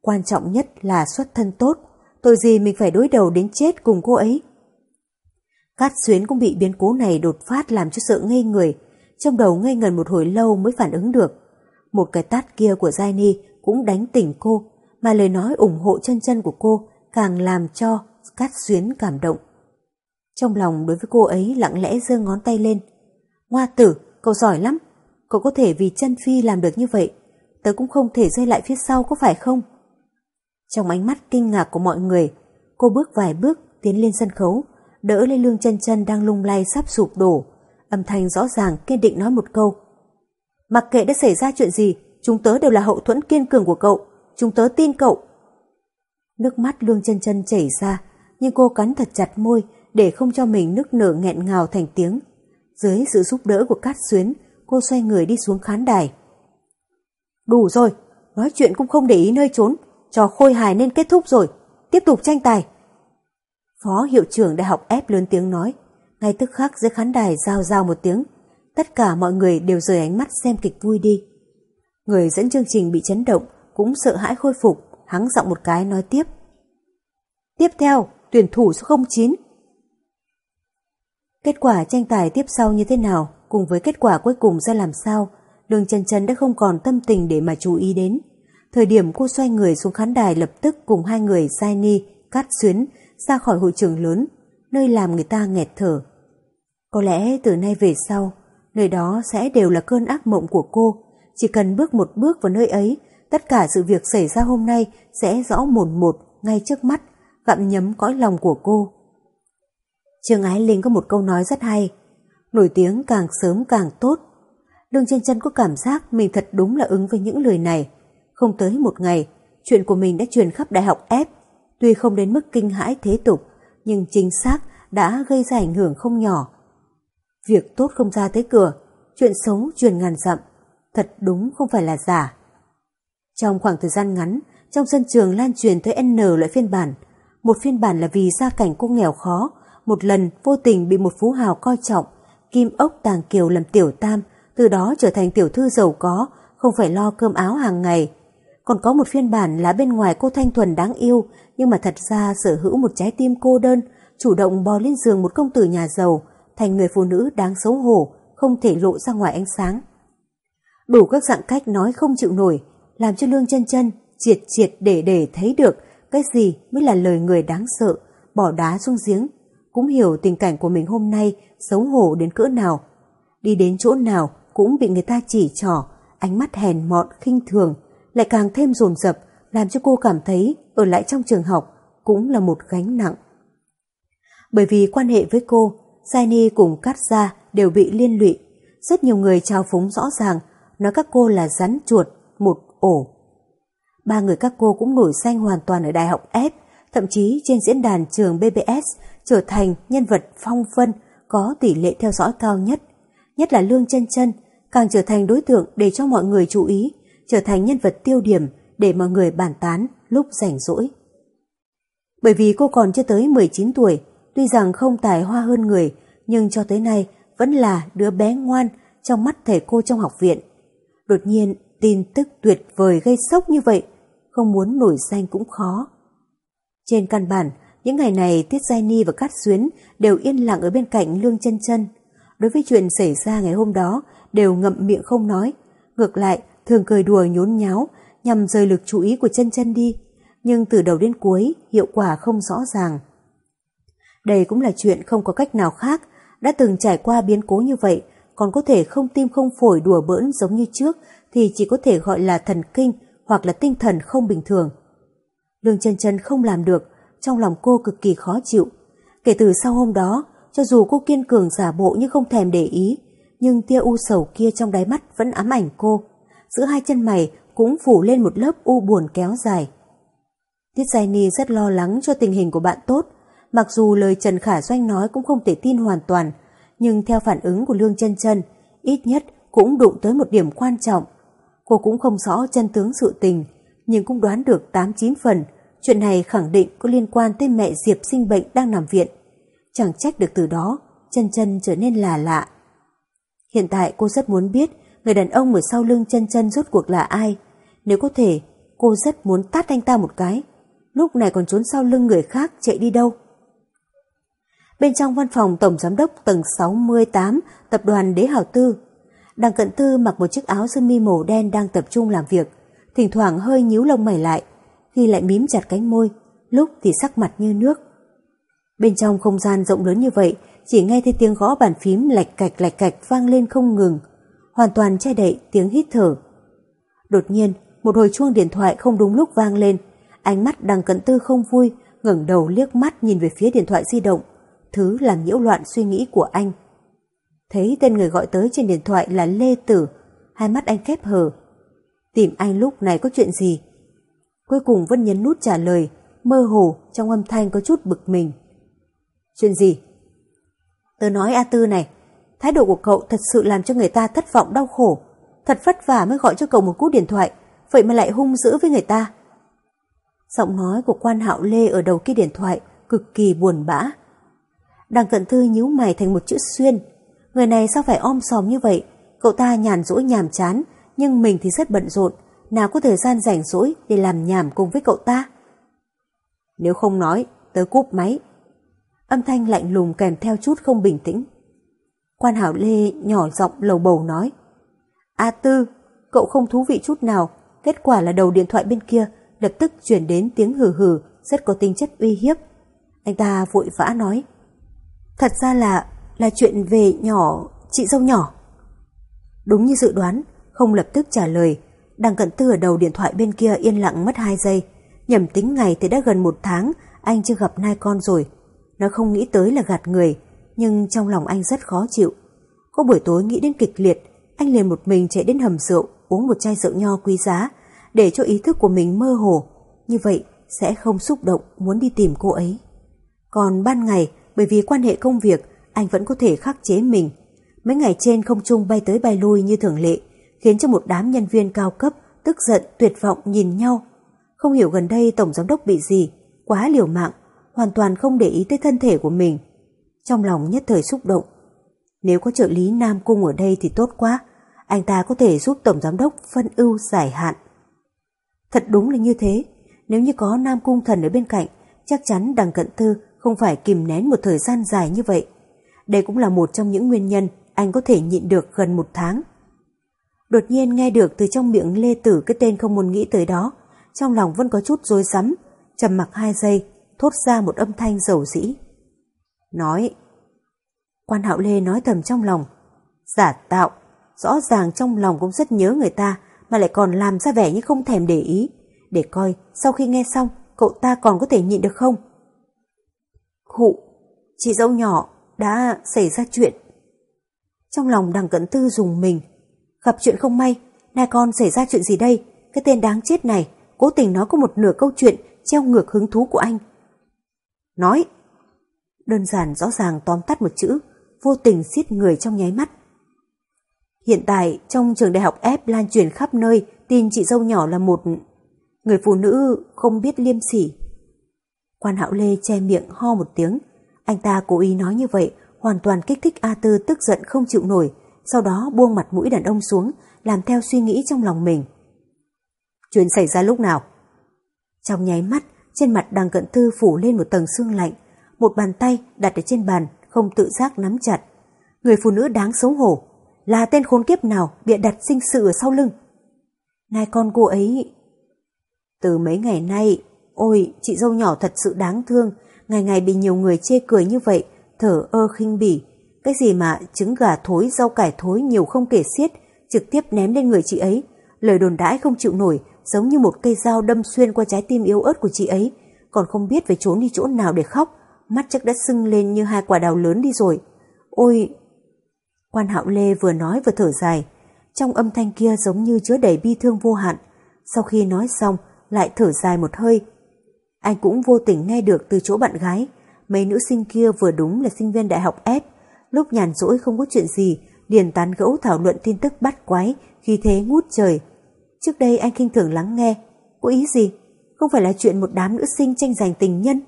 Speaker 1: Quan trọng nhất là xuất thân tốt. Tội gì mình phải đối đầu đến chết cùng cô ấy. Cát xuyến cũng bị biến cố này đột phát làm cho sợ ngây người. Trong đầu ngây ngần một hồi lâu mới phản ứng được. Một cái tát kia của Giai Ni cũng đánh tỉnh cô, mà lời nói ủng hộ chân chân của cô càng làm cho Cát xuyến cảm động. Trong lòng đối với cô ấy lặng lẽ giơ ngón tay lên. Hoa tử, cậu giỏi lắm. Cậu có thể vì chân Phi làm được như vậy. Tớ cũng không thể rơi lại phía sau có phải không? Trong ánh mắt kinh ngạc của mọi người, cô bước vài bước tiến lên sân khấu, đỡ lên lương chân chân đang lung lay sắp sụp đổ. Âm thanh rõ ràng kiên định nói một câu. Mặc kệ đã xảy ra chuyện gì, chúng tớ đều là hậu thuẫn kiên cường của cậu, chúng tớ tin cậu. Nước mắt lương chân chân chảy ra, nhưng cô cắn thật chặt môi để không cho mình nức nở nghẹn ngào thành tiếng. Dưới sự giúp đỡ của Cát Xuyến, cô xoay người đi xuống khán đài. Đủ rồi, nói chuyện cũng không để ý nơi trốn, trò khôi hài nên kết thúc rồi, tiếp tục tranh tài. Phó hiệu trưởng đại học ép lớn tiếng nói, ngay tức khắc dưới khán đài giao giao một tiếng, tất cả mọi người đều rời ánh mắt xem kịch vui đi. Người dẫn chương trình bị chấn động, cũng sợ hãi khôi phục, hắng giọng một cái nói tiếp. Tiếp theo, tuyển thủ số 09. Kết quả tranh tài tiếp sau như thế nào, cùng với kết quả cuối cùng ra làm sao, Đường chân chân đã không còn tâm tình để mà chú ý đến. Thời điểm cô xoay người xuống khán đài lập tức cùng hai người Giai Ni, Cát Xuyến ra khỏi hội trường lớn, nơi làm người ta nghẹt thở. Có lẽ từ nay về sau, nơi đó sẽ đều là cơn ác mộng của cô. Chỉ cần bước một bước vào nơi ấy, tất cả sự việc xảy ra hôm nay sẽ rõ mồn một ngay trước mắt, gặm nhấm cõi lòng của cô. Trương Ái Linh có một câu nói rất hay, nổi tiếng càng sớm càng tốt. Lương chân chân có cảm giác mình thật đúng là ứng với những lời này. Không tới một ngày, chuyện của mình đã truyền khắp đại học F, tuy không đến mức kinh hãi thế tục, nhưng chính xác đã gây ra ảnh hưởng không nhỏ. Việc tốt không ra tới cửa, chuyện xấu truyền ngàn dặm, thật đúng không phải là giả. Trong khoảng thời gian ngắn, trong sân trường lan truyền tới N loại phiên bản. Một phiên bản là vì gia cảnh cô nghèo khó, một lần vô tình bị một phú hào coi trọng, kim ốc tàng kiều làm tiểu tam, từ đó trở thành tiểu thư giàu có, không phải lo cơm áo hàng ngày. Còn có một phiên bản là bên ngoài cô thanh thuần đáng yêu, nhưng mà thật ra sở hữu một trái tim cô đơn, chủ động bò lên giường một công tử nhà giàu, thành người phụ nữ đáng xấu hổ, không thể lộ ra ngoài ánh sáng. Đủ các dạng cách nói không chịu nổi, làm cho Lương chân chân triệt triệt để để thấy được cái gì mới là lời người đáng sợ, bỏ đá xuống giếng, cũng hiểu tình cảnh của mình hôm nay xấu hổ đến cỡ nào. Đi đến chỗ nào cũng bị người ta chỉ trỏ, ánh mắt hèn mọn, khinh thường, lại càng thêm dồn dập, làm cho cô cảm thấy ở lại trong trường học cũng là một gánh nặng. Bởi vì quan hệ với cô, Giai cùng Cát Gia đều bị liên lụy. Rất nhiều người trao phúng rõ ràng, nói các cô là rắn chuột, một ổ. Ba người các cô cũng nổi danh hoàn toàn ở đại học F, thậm chí trên diễn đàn trường BBS trở thành nhân vật phong vân có tỷ lệ theo dõi cao nhất. Nhất là Lương chân chân càng trở thành đối tượng để cho mọi người chú ý, trở thành nhân vật tiêu điểm để mọi người bàn tán lúc rảnh rỗi. Bởi vì cô còn chưa tới 19 tuổi, tuy rằng không tài hoa hơn người, nhưng cho tới nay vẫn là đứa bé ngoan trong mắt thầy cô trong học viện. Đột nhiên, tin tức tuyệt vời gây sốc như vậy, không muốn nổi danh cũng khó. Trên căn bản, những ngày này Tiết Giai Ni và Cát Xuyến đều yên lặng ở bên cạnh Lương chân chân Đối với chuyện xảy ra ngày hôm đó, đều ngậm miệng không nói. Ngược lại, thường cười đùa nhốn nháo, nhằm rời lực chú ý của chân chân đi. Nhưng từ đầu đến cuối, hiệu quả không rõ ràng. Đây cũng là chuyện không có cách nào khác, đã từng trải qua biến cố như vậy, còn có thể không tim không phổi đùa bỡn giống như trước thì chỉ có thể gọi là thần kinh hoặc là tinh thần không bình thường. Lương chân chân không làm được, trong lòng cô cực kỳ khó chịu. Kể từ sau hôm đó, cho dù cô kiên cường giả bộ như không thèm để ý, nhưng tia u sầu kia trong đáy mắt vẫn ám ảnh cô. Giữa hai chân mày cũng phủ lên một lớp u buồn kéo dài. Tiết Giai Ni rất lo lắng cho tình hình của bạn tốt, mặc dù lời Trần Khả Doanh nói cũng không thể tin hoàn toàn, nhưng theo phản ứng của Lương chân chân, ít nhất cũng đụng tới một điểm quan trọng. Cô cũng không rõ chân tướng sự tình, nhưng cũng đoán được 8-9 phần, chuyện này khẳng định có liên quan tới mẹ Diệp sinh bệnh đang nằm viện. Chẳng trách được từ đó, chân chân trở nên là lạ. Hiện tại cô rất muốn biết người đàn ông ở sau lưng chân chân rốt cuộc là ai. Nếu có thể, cô rất muốn tát anh ta một cái. Lúc này còn trốn sau lưng người khác chạy đi đâu. Bên trong văn phòng Tổng Giám đốc tầng 68 Tập đoàn Đế Hảo Tư, Đằng Cận Tư mặc một chiếc áo sơ mi màu đen đang tập trung làm việc, thỉnh thoảng hơi nhíu lông mày lại, khi lại mím chặt cánh môi, lúc thì sắc mặt như nước. Bên trong không gian rộng lớn như vậy, chỉ nghe thấy tiếng gõ bàn phím lạch cạch lạch cạch vang lên không ngừng, hoàn toàn che đậy tiếng hít thở. Đột nhiên, một hồi chuông điện thoại không đúng lúc vang lên, Ánh mắt đằng cận tư không vui, ngẩng đầu liếc mắt nhìn về phía điện thoại di động, thứ làm nhiễu loạn suy nghĩ của anh. Thấy tên người gọi tới trên điện thoại là Lê Tử, hai mắt anh khép hờ. Tìm anh lúc này có chuyện gì? Cuối cùng vẫn nhấn nút trả lời, mơ hồ trong âm thanh có chút bực mình. Chuyện gì? Tớ nói A Tư này, thái độ của cậu thật sự làm cho người ta thất vọng đau khổ. Thật vất vả mới gọi cho cậu một cú điện thoại, vậy mà lại hung dữ với người ta. Giọng nói của quan hạo Lê ở đầu kia điện thoại cực kỳ buồn bã. Đằng cận thư nhíu mày thành một chữ xuyên. Người này sao phải om sòm như vậy? Cậu ta nhàn rỗi nhàm chán, nhưng mình thì rất bận rộn, nào có thời gian rảnh rỗi để làm nhảm cùng với cậu ta. Nếu không nói, tớ cúp máy. Âm thanh lạnh lùng kèm theo chút không bình tĩnh. Quan hảo Lê nhỏ giọng lầu bầu nói. A Tư, cậu không thú vị chút nào, kết quả là đầu điện thoại bên kia lập tức chuyển đến tiếng hừ hừ rất có tính chất uy hiếp. Anh ta vội vã nói. Thật ra là, là chuyện về nhỏ, chị dâu nhỏ. Đúng như dự đoán, không lập tức trả lời đang cận tư ở đầu điện thoại bên kia yên lặng mất 2 giây. Nhầm tính ngày thì đã gần một tháng, anh chưa gặp nai con rồi. Nó không nghĩ tới là gạt người, nhưng trong lòng anh rất khó chịu. Có buổi tối nghĩ đến kịch liệt, anh liền một mình chạy đến hầm rượu, uống một chai rượu nho quý giá, để cho ý thức của mình mơ hồ. Như vậy sẽ không xúc động muốn đi tìm cô ấy. Còn ban ngày, bởi vì quan hệ công việc, anh vẫn có thể khắc chế mình. Mấy ngày trên không trung bay tới bay lui như thường lệ, khiến cho một đám nhân viên cao cấp tức giận tuyệt vọng nhìn nhau. Không hiểu gần đây tổng giám đốc bị gì, quá liều mạng, hoàn toàn không để ý tới thân thể của mình. Trong lòng nhất thời xúc động. Nếu có trợ lý Nam Cung ở đây thì tốt quá, anh ta có thể giúp tổng giám đốc phân ưu giải hạn. Thật đúng là như thế, nếu như có Nam Cung Thần ở bên cạnh, chắc chắn đằng cận tư không phải kìm nén một thời gian dài như vậy. Đây cũng là một trong những nguyên nhân anh có thể nhịn được gần một tháng. Đột nhiên nghe được từ trong miệng Lê Tử cái tên không muốn nghĩ tới đó, trong lòng vẫn có chút rối rắm, trầm mặc hai giây, thốt ra một âm thanh dầu dĩ. Nói, quan hạo Lê nói thầm trong lòng, giả tạo, rõ ràng trong lòng cũng rất nhớ người ta, mà lại còn làm ra vẻ như không thèm để ý, để coi sau khi nghe xong cậu ta còn có thể nhịn được không. Khụ, chị dâu nhỏ đã xảy ra chuyện. Trong lòng đằng cận tư dùng mình, gặp chuyện không may, nai con xảy ra chuyện gì đây, cái tên đáng chết này, cố tình nói có một nửa câu chuyện treo ngược hứng thú của anh. Nói, đơn giản rõ ràng tóm tắt một chữ, vô tình xiết người trong nháy mắt. Hiện tại trong trường đại học F lan truyền khắp nơi tin chị dâu nhỏ là một người phụ nữ không biết liêm sỉ. Quan Hạo Lê che miệng ho một tiếng, anh ta cố ý nói như vậy hoàn toàn kích thích A Tư tức giận không chịu nổi, sau đó buông mặt mũi đàn ông xuống, làm theo suy nghĩ trong lòng mình. Chuyện xảy ra lúc nào? Trong nháy mắt, trên mặt đằng cận thư phủ lên một tầng xương lạnh, một bàn tay đặt ở trên bàn, không tự giác nắm chặt. Người phụ nữ đáng xấu hổ, là tên khốn kiếp nào bịa đặt sinh sự ở sau lưng. Này con cô ấy... Từ mấy ngày nay, ôi, chị dâu nhỏ thật sự đáng thương, ngày ngày bị nhiều người chê cười như vậy, thở ơ khinh bỉ. Cái gì mà trứng gà thối, rau cải thối nhiều không kể xiết, trực tiếp ném lên người chị ấy. Lời đồn đãi không chịu nổi, giống như một cây dao đâm xuyên qua trái tim yếu ớt của chị ấy, còn không biết phải trốn đi chỗ nào để khóc, mắt chắc đã sưng lên như hai quả đào lớn đi rồi. Ôi, Quan Hạo Lê vừa nói vừa thở dài, trong âm thanh kia giống như chứa đầy bi thương vô hạn. Sau khi nói xong, lại thở dài một hơi. Anh cũng vô tình nghe được từ chỗ bạn gái, mấy nữ sinh kia vừa đúng là sinh viên đại học F, lúc nhàn rỗi không có chuyện gì, liền tán gẫu thảo luận tin tức bắt quái, khi thế ngút trời. Trước đây anh kinh thường lắng nghe, có ý gì? Không phải là chuyện một đám nữ sinh tranh giành tình nhân.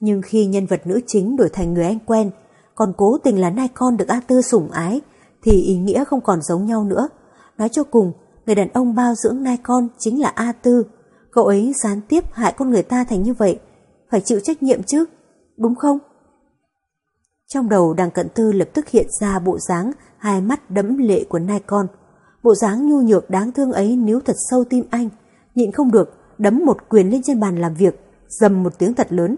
Speaker 1: Nhưng khi nhân vật nữ chính đổi thành người anh quen, còn cố tình là nai con được A Tư sủng ái, thì ý nghĩa không còn giống nhau nữa. Nói cho cùng, người đàn ông bao dưỡng nai con chính là A Tư. Cậu ấy gián tiếp hại con người ta thành như vậy, phải chịu trách nhiệm chứ, đúng không? Trong đầu đằng cận tư lập tức hiện ra bộ dáng hai mắt đẫm lệ của nai con. Bộ dáng nhu nhược đáng thương ấy níu thật sâu tim anh, nhịn không được, đấm một quyền lên trên bàn làm việc, dầm một tiếng thật lớn.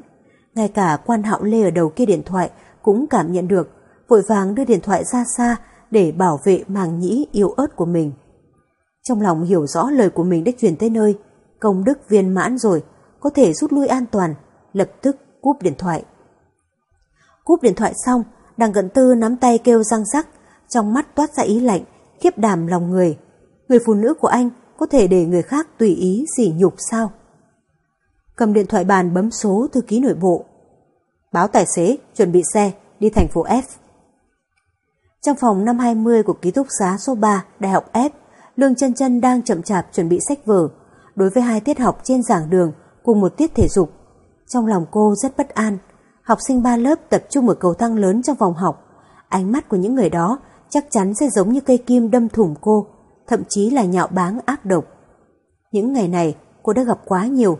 Speaker 1: Ngay cả quan hạo lê ở đầu kia điện thoại cũng cảm nhận được, vội vàng đưa điện thoại ra xa để bảo vệ màng nhĩ yếu ớt của mình. Trong lòng hiểu rõ lời của mình đã truyền tới nơi, công đức viên mãn rồi, có thể rút lui an toàn, lập tức cúp điện thoại. Cúp điện thoại xong, đằng cận tư nắm tay kêu răng rắc, trong mắt toát ra ý lạnh, khiếp đảm lòng người. Người phụ nữ của anh có thể để người khác tùy ý sỉ nhục sao? Cầm điện thoại bàn bấm số thư ký nội bộ. Báo tài xế, chuẩn bị xe, đi thành phố F. Trong phòng năm 20 của ký túc xá số 3, Đại học F, Lương chân chân đang chậm chạp chuẩn bị sách vở. Đối với hai tiết học trên giảng đường cùng một tiết thể dục, trong lòng cô rất bất an. Học sinh ba lớp tập trung ở cầu thang lớn trong phòng học. Ánh mắt của những người đó chắc chắn sẽ giống như cây kim đâm thủng cô, thậm chí là nhạo báng ác độc. Những ngày này cô đã gặp quá nhiều,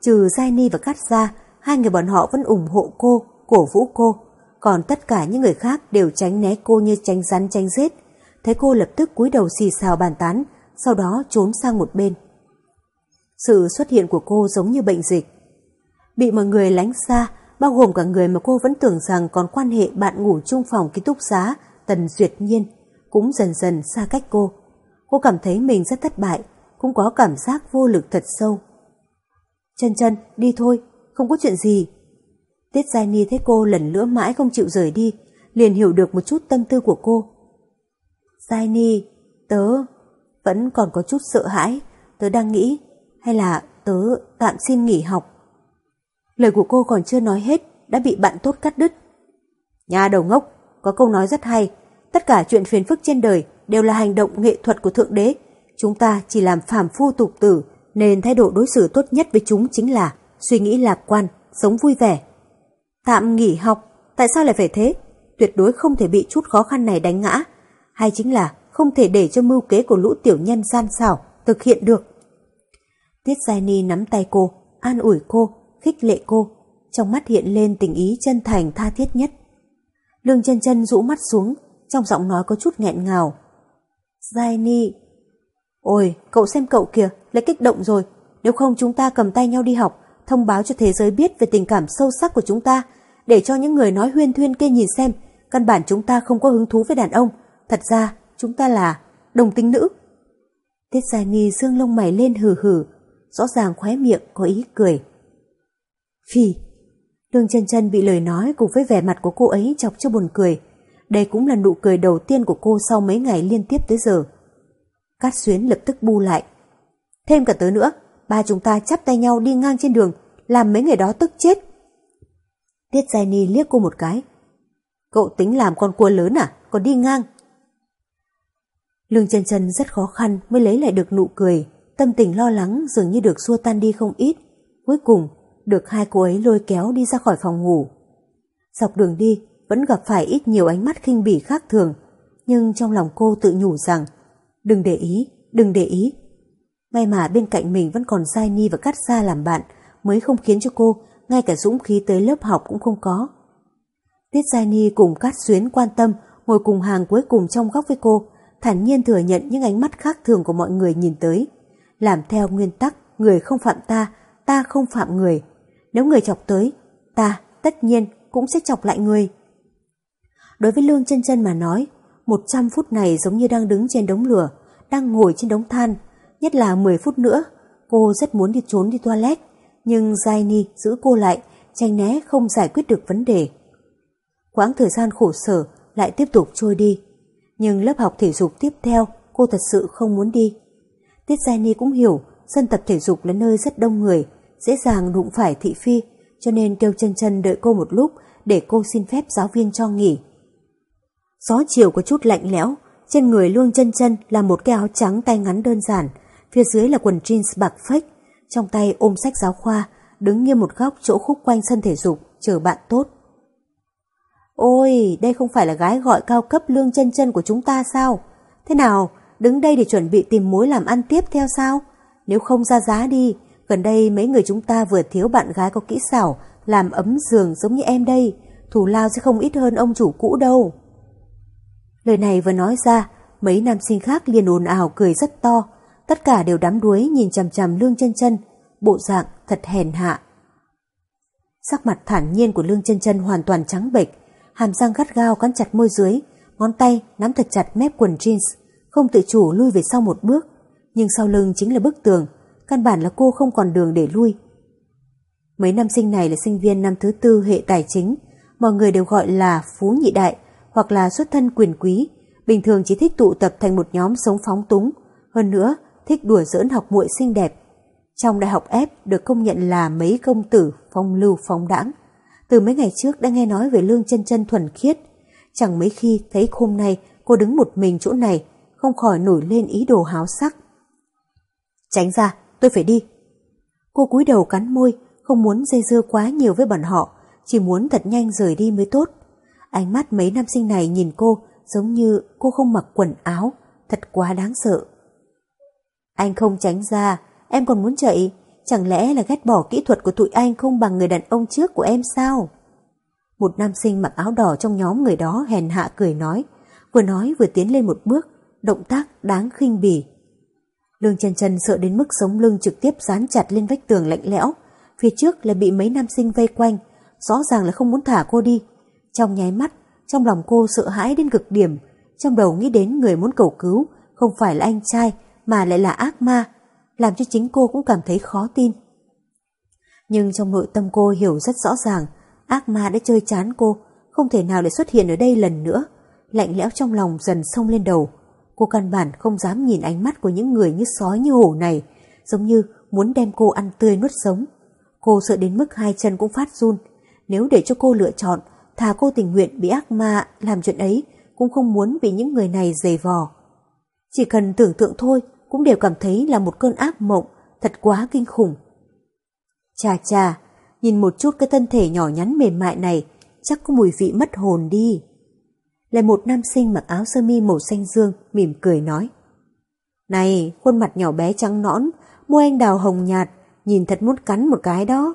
Speaker 1: trừ Giai Ni và Cát Gia, hai người bọn họ vẫn ủng hộ cô, cổ vũ cô, còn tất cả những người khác đều tránh né cô như tránh rắn tránh rết. Thấy cô lập tức cúi đầu xì xào bàn tán, sau đó trốn sang một bên. Sự xuất hiện của cô giống như bệnh dịch. Bị mọi người lánh xa, bao gồm cả người mà cô vẫn tưởng rằng còn quan hệ bạn ngủ chung phòng ký túc xá, Tần Duyệt Nhiên, cũng dần dần xa cách cô. Cô cảm thấy mình rất thất bại, cũng có cảm giác vô lực thật sâu. Chân chân, đi thôi, không có chuyện gì. Tiết Giai Ni thấy cô lần nữa mãi không chịu rời đi, liền hiểu được một chút tâm tư của cô. Giai Ni, tớ vẫn còn có chút sợ hãi, tớ đang nghĩ, hay là tớ tạm xin nghỉ học. Lời của cô còn chưa nói hết, đã bị bạn tốt cắt đứt. Nhà đầu ngốc, có câu nói rất hay, tất cả chuyện phiền phức trên đời đều là hành động nghệ thuật của Thượng Đế. Chúng ta chỉ làm phàm phu tục tử, nên thái độ đối xử tốt nhất với chúng chính là suy nghĩ lạc quan, sống vui vẻ. Tạm nghỉ học, tại sao lại phải thế? Tuyệt đối không thể bị chút khó khăn này đánh ngã. Hay chính là không thể để cho mưu kế của lũ tiểu nhân gian xảo thực hiện được. Tiết Giai Ni nắm tay cô, an ủi cô, khích lệ cô, trong mắt hiện lên tình ý chân thành tha thiết nhất. Lương chân chân rũ mắt xuống, trong giọng nói có chút nghẹn ngào. Giai Ni... Ôi, cậu xem cậu kìa, lại kích động rồi. Nếu không chúng ta cầm tay nhau đi học, thông báo cho thế giới biết về tình cảm sâu sắc của chúng ta, để cho những người nói huyên thuyên kia nhìn xem, căn bản chúng ta không có hứng thú với đàn ông. Thật ra, chúng ta là đồng tính nữ. Tiết Giai Ni dương lông mày lên hừ hừ, rõ ràng khóe miệng có ý cười. Phi, Lương chân chân bị lời nói cùng với vẻ mặt của cô ấy chọc cho buồn cười. Đây cũng là nụ cười đầu tiên của cô sau mấy ngày liên tiếp tới giờ. Cát xuyến lập tức bu lại. Thêm cả tớ nữa, ba chúng ta chắp tay nhau đi ngang trên đường, làm mấy người đó tức chết. Tiết Giai Ni liếc cô một cái. Cậu tính làm con cua lớn à, còn đi ngang. Lương chân chân rất khó khăn mới lấy lại được nụ cười, tâm tình lo lắng dường như được xua tan đi không ít. Cuối cùng, được hai cô ấy lôi kéo đi ra khỏi phòng ngủ. Dọc đường đi, vẫn gặp phải ít nhiều ánh mắt khinh bỉ khác thường, nhưng trong lòng cô tự nhủ rằng, đừng để ý, đừng để ý. May mà bên cạnh mình vẫn còn Giai Ni và Cát Gia làm bạn, mới không khiến cho cô ngay cả dũng khí tới lớp học cũng không có. Tiết Giai Ni cùng Cát Xuyến quan tâm ngồi cùng hàng cuối cùng trong góc với cô, thản nhiên thừa nhận những ánh mắt khác thường của mọi người nhìn tới. Làm theo nguyên tắc, người không phạm ta, ta không phạm người. Nếu người chọc tới, ta tất nhiên cũng sẽ chọc lại người. Đối với Lương chân chân mà nói, 100 phút này giống như đang đứng trên đống lửa, đang ngồi trên đống than, nhất là 10 phút nữa, cô rất muốn đi trốn đi toilet, nhưng Zaini giữ cô lại, tranh né không giải quyết được vấn đề. Quãng thời gian khổ sở lại tiếp tục trôi đi, nhưng lớp học thể dục tiếp theo cô thật sự không muốn đi. Tiết Zaini cũng hiểu sân tập thể dục là nơi rất đông người, dễ dàng đụng phải thị phi, cho nên kêu chân chân đợi cô một lúc để cô xin phép giáo viên cho nghỉ. Gió chiều có chút lạnh lẽo, trên người luôn chân chân là một cái áo trắng tay ngắn đơn giản, phía dưới là quần jeans bạc phách, trong tay ôm sách giáo khoa, đứng nghiêm một góc chỗ khúc quanh sân thể dục, chờ bạn tốt. Ôi, đây không phải là gái gọi cao cấp lương chân chân của chúng ta sao? Thế nào, đứng đây để chuẩn bị tìm mối làm ăn tiếp theo sao? Nếu không ra giá đi, gần đây mấy người chúng ta vừa thiếu bạn gái có kỹ xảo, làm ấm giường giống như em đây, thủ lao sẽ không ít hơn ông chủ cũ đâu. Lời này vừa nói ra, mấy nam sinh khác liền ồn ào cười rất to, tất cả đều đám đuối nhìn chằm chằm Lương chân chân, bộ dạng thật hèn hạ. Sắc mặt thản nhiên của Lương chân chân hoàn toàn trắng bệch, hàm răng gắt gao cắn chặt môi dưới, ngón tay nắm thật chặt mép quần jeans, không tự chủ lui về sau một bước, nhưng sau lưng chính là bức tường, căn bản là cô không còn đường để lui. Mấy năm sinh này là sinh viên năm thứ tư hệ tài chính, mọi người đều gọi là phú nhị đại hoặc là xuất thân quyền quý, bình thường chỉ thích tụ tập thành một nhóm sống phóng túng, hơn nữa thích đùa giỡn học muội xinh đẹp. Trong đại học F được công nhận là mấy công tử phong lưu phóng đãng. Từ mấy ngày trước đã nghe nói về lương chân chân thuần khiết, chẳng mấy khi thấy hôm nay cô đứng một mình chỗ này, không khỏi nổi lên ý đồ háo sắc. Tránh ra, tôi phải đi. Cô cúi đầu cắn môi, không muốn dây dưa quá nhiều với bọn họ, chỉ muốn thật nhanh rời đi mới tốt. Ánh mắt mấy nam sinh này nhìn cô giống như cô không mặc quần áo, thật quá đáng sợ. Anh không tránh ra, em còn muốn chạy, chẳng lẽ là ghét bỏ kỹ thuật của tụi anh không bằng người đàn ông trước của em sao? Một nam sinh mặc áo đỏ trong nhóm người đó hèn hạ cười nói, vừa nói vừa tiến lên một bước, động tác đáng khinh bỉ. Lương chân chân sợ đến mức sống lưng trực tiếp dán chặt lên vách tường lạnh lẽo, phía trước là bị mấy nam sinh vây quanh, rõ ràng là không muốn thả cô đi. Trong nháy mắt, trong lòng cô sợ hãi đến cực điểm, trong đầu nghĩ đến người muốn cầu cứu, không phải là anh trai, mà lại là ác ma, làm cho chính cô cũng cảm thấy khó tin. Nhưng trong nội tâm cô hiểu rất rõ ràng, ác ma đã chơi chán cô, không thể nào để xuất hiện ở đây lần nữa. Lạnh lẽo trong lòng dần sông lên đầu. Cô căn bản không dám nhìn ánh mắt của những người như sói như hổ này, giống như muốn đem cô ăn tươi nuốt sống. Cô sợ đến mức hai chân cũng phát run. Nếu để cho cô lựa chọn, thà cô tình nguyện bị ác ma làm chuyện ấy, cũng không muốn bị những người này dày vò. Chỉ cần tưởng tượng thôi, cũng đều cảm thấy là một cơn ác mộng, thật quá kinh khủng. Chà chà, nhìn một chút cái thân thể nhỏ nhắn mềm mại này, chắc có mùi vị mất hồn đi. Lại một nam sinh mặc áo sơ mi màu xanh dương, mỉm cười nói. Này, khuôn mặt nhỏ bé trắng nõn, môi anh đào hồng nhạt, nhìn thật muốn cắn một cái đó.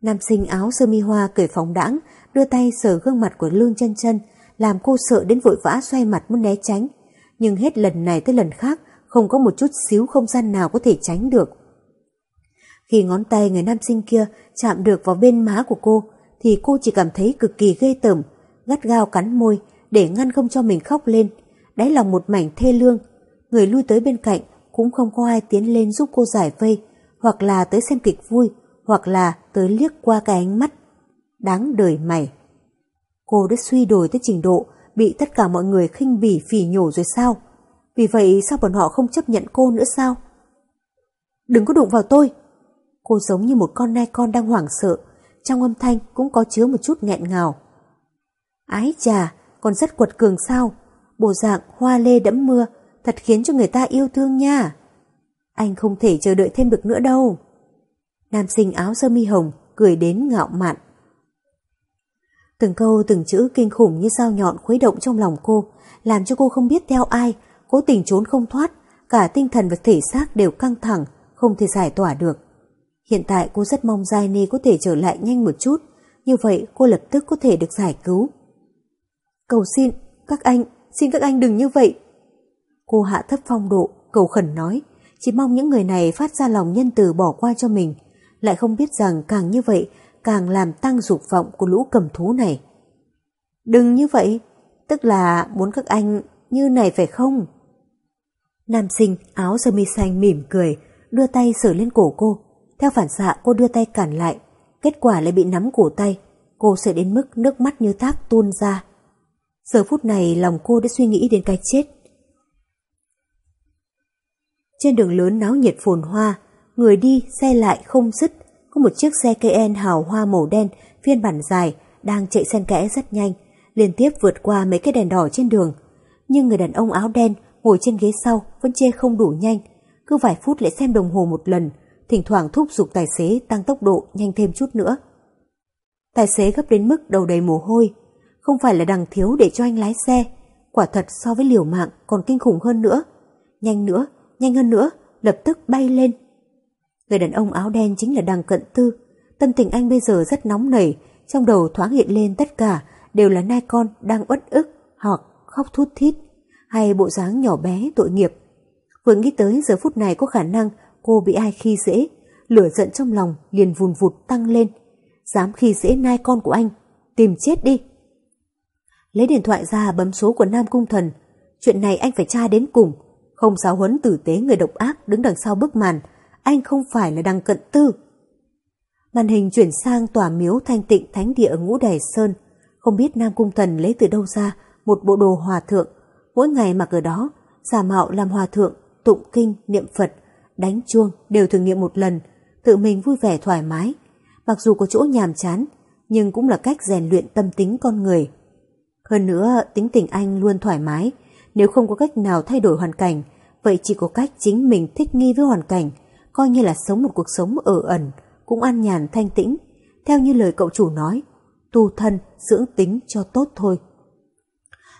Speaker 1: Nam sinh áo sơ mi hoa cười phóng đãng, đưa tay sờ gương mặt của Lương chân chân, làm cô sợ đến vội vã xoay mặt muốn né tránh. Nhưng hết lần này tới lần khác, không có một chút xíu không gian nào có thể tránh được. Khi ngón tay người nam sinh kia chạm được vào bên má của cô, thì cô chỉ cảm thấy cực kỳ ghê tởm, gắt gao cắn môi để ngăn không cho mình khóc lên. Đáy lòng một mảnh thê lương, người lui tới bên cạnh cũng không có ai tiến lên giúp cô giải vây, hoặc là tới xem kịch vui, hoặc là tới liếc qua cái ánh mắt. Đáng đời mày. Cô đã suy đổi tới trình độ bị tất cả mọi người khinh bỉ phỉ nhổ rồi sao? Vì vậy sao bọn họ không chấp nhận cô nữa sao? Đừng có đụng vào tôi! Cô giống như một con nai con đang hoảng sợ, trong âm thanh cũng có chứa một chút nghẹn ngào. Ái chà, còn rất quật cường sao? Bộ dạng hoa lê đẫm mưa, thật khiến cho người ta yêu thương nha. Anh không thể chờ đợi thêm được nữa đâu. Nam sinh áo sơ mi hồng cười đến ngạo mạn. Từng câu từng chữ kinh khủng như sao nhọn khuấy động trong lòng cô, làm cho cô không biết theo ai, cố tình trốn không thoát, cả tinh thần và thể xác đều căng thẳng, không thể giải tỏa được. Hiện tại cô rất mong Giai Ni có thể trở lại nhanh một chút, như vậy cô lập tức có thể được giải cứu. Cầu xin, các anh, xin các anh đừng như vậy. Cô hạ thấp phong độ, cầu khẩn nói, chỉ mong những người này phát ra lòng nhân từ bỏ qua cho mình, lại không biết rằng càng như vậy càng làm tăng dục vọng của lũ cầm thú này. Đừng như vậy, tức là muốn các anh như này phải không? Nam sinh áo sơ mi xanh mỉm cười, đưa tay sờ lên cổ cô. Theo phản xạ cô đưa tay cản lại, kết quả lại bị nắm cổ tay. Cô sợ đến mức nước mắt như thác tuôn ra. Giờ phút này lòng cô đã suy nghĩ đến cái chết. Trên đường lớn náo nhiệt phồn hoa, người đi xe lại không dứt. Có một chiếc xe KN hào hoa màu đen, phiên bản dài, đang chạy xen kẽ rất nhanh, liên tiếp vượt qua mấy cái đèn đỏ trên đường. Nhưng người đàn ông áo đen ngồi trên ghế sau vẫn chê không đủ nhanh, cứ vài phút lại xem đồng hồ một lần, thỉnh thoảng thúc giục tài xế tăng tốc độ nhanh thêm chút nữa. Tài xế gấp đến mức đầu đầy mồ hôi, không phải là đằng thiếu để cho anh lái xe, quả thật so với liều mạng còn kinh khủng hơn nữa. Nhanh nữa, nhanh hơn nữa, lập tức bay lên. Người đàn ông áo đen chính là đằng cận tư, tâm tình anh bây giờ rất nóng nảy, trong đầu thoáng hiện lên tất cả đều là nai con đang uất ức hoặc khóc thút thít, hay bộ dáng nhỏ bé tội nghiệp. Vừa nghĩ tới giờ phút này có khả năng cô bị ai khi dễ, lửa giận trong lòng liền vùn vụt tăng lên. Dám khi dễ nai con của anh, tìm chết đi. Lấy điện thoại ra bấm số của Nam Cung Thần. Chuyện này anh phải tra đến cùng. Không giáo huấn tử tế người độc ác đứng đằng sau bức màn. anh không phải là đằng cận tư. Màn hình chuyển sang tòa miếu thanh tịnh thánh địa ngũ đài sơn. Không biết Nam Cung Thần lấy từ đâu ra một bộ đồ hòa thượng. Mỗi ngày mặc ở đó, giả mạo làm hòa thượng, tụng kinh, niệm Phật, đánh chuông đều thử nghiệm một lần, tự mình vui vẻ thoải mái. Mặc dù có chỗ nhàm chán, nhưng cũng là cách rèn luyện tâm tính con người. Hơn nữa, tính tình anh luôn thoải mái, nếu không có cách nào thay đổi hoàn cảnh, vậy chỉ có cách chính mình thích nghi với hoàn cảnh, coi như là sống một cuộc sống ở ẩn, cũng an nhàn thanh tĩnh, theo như lời cậu chủ nói, tu thân, dưỡng tính cho tốt thôi.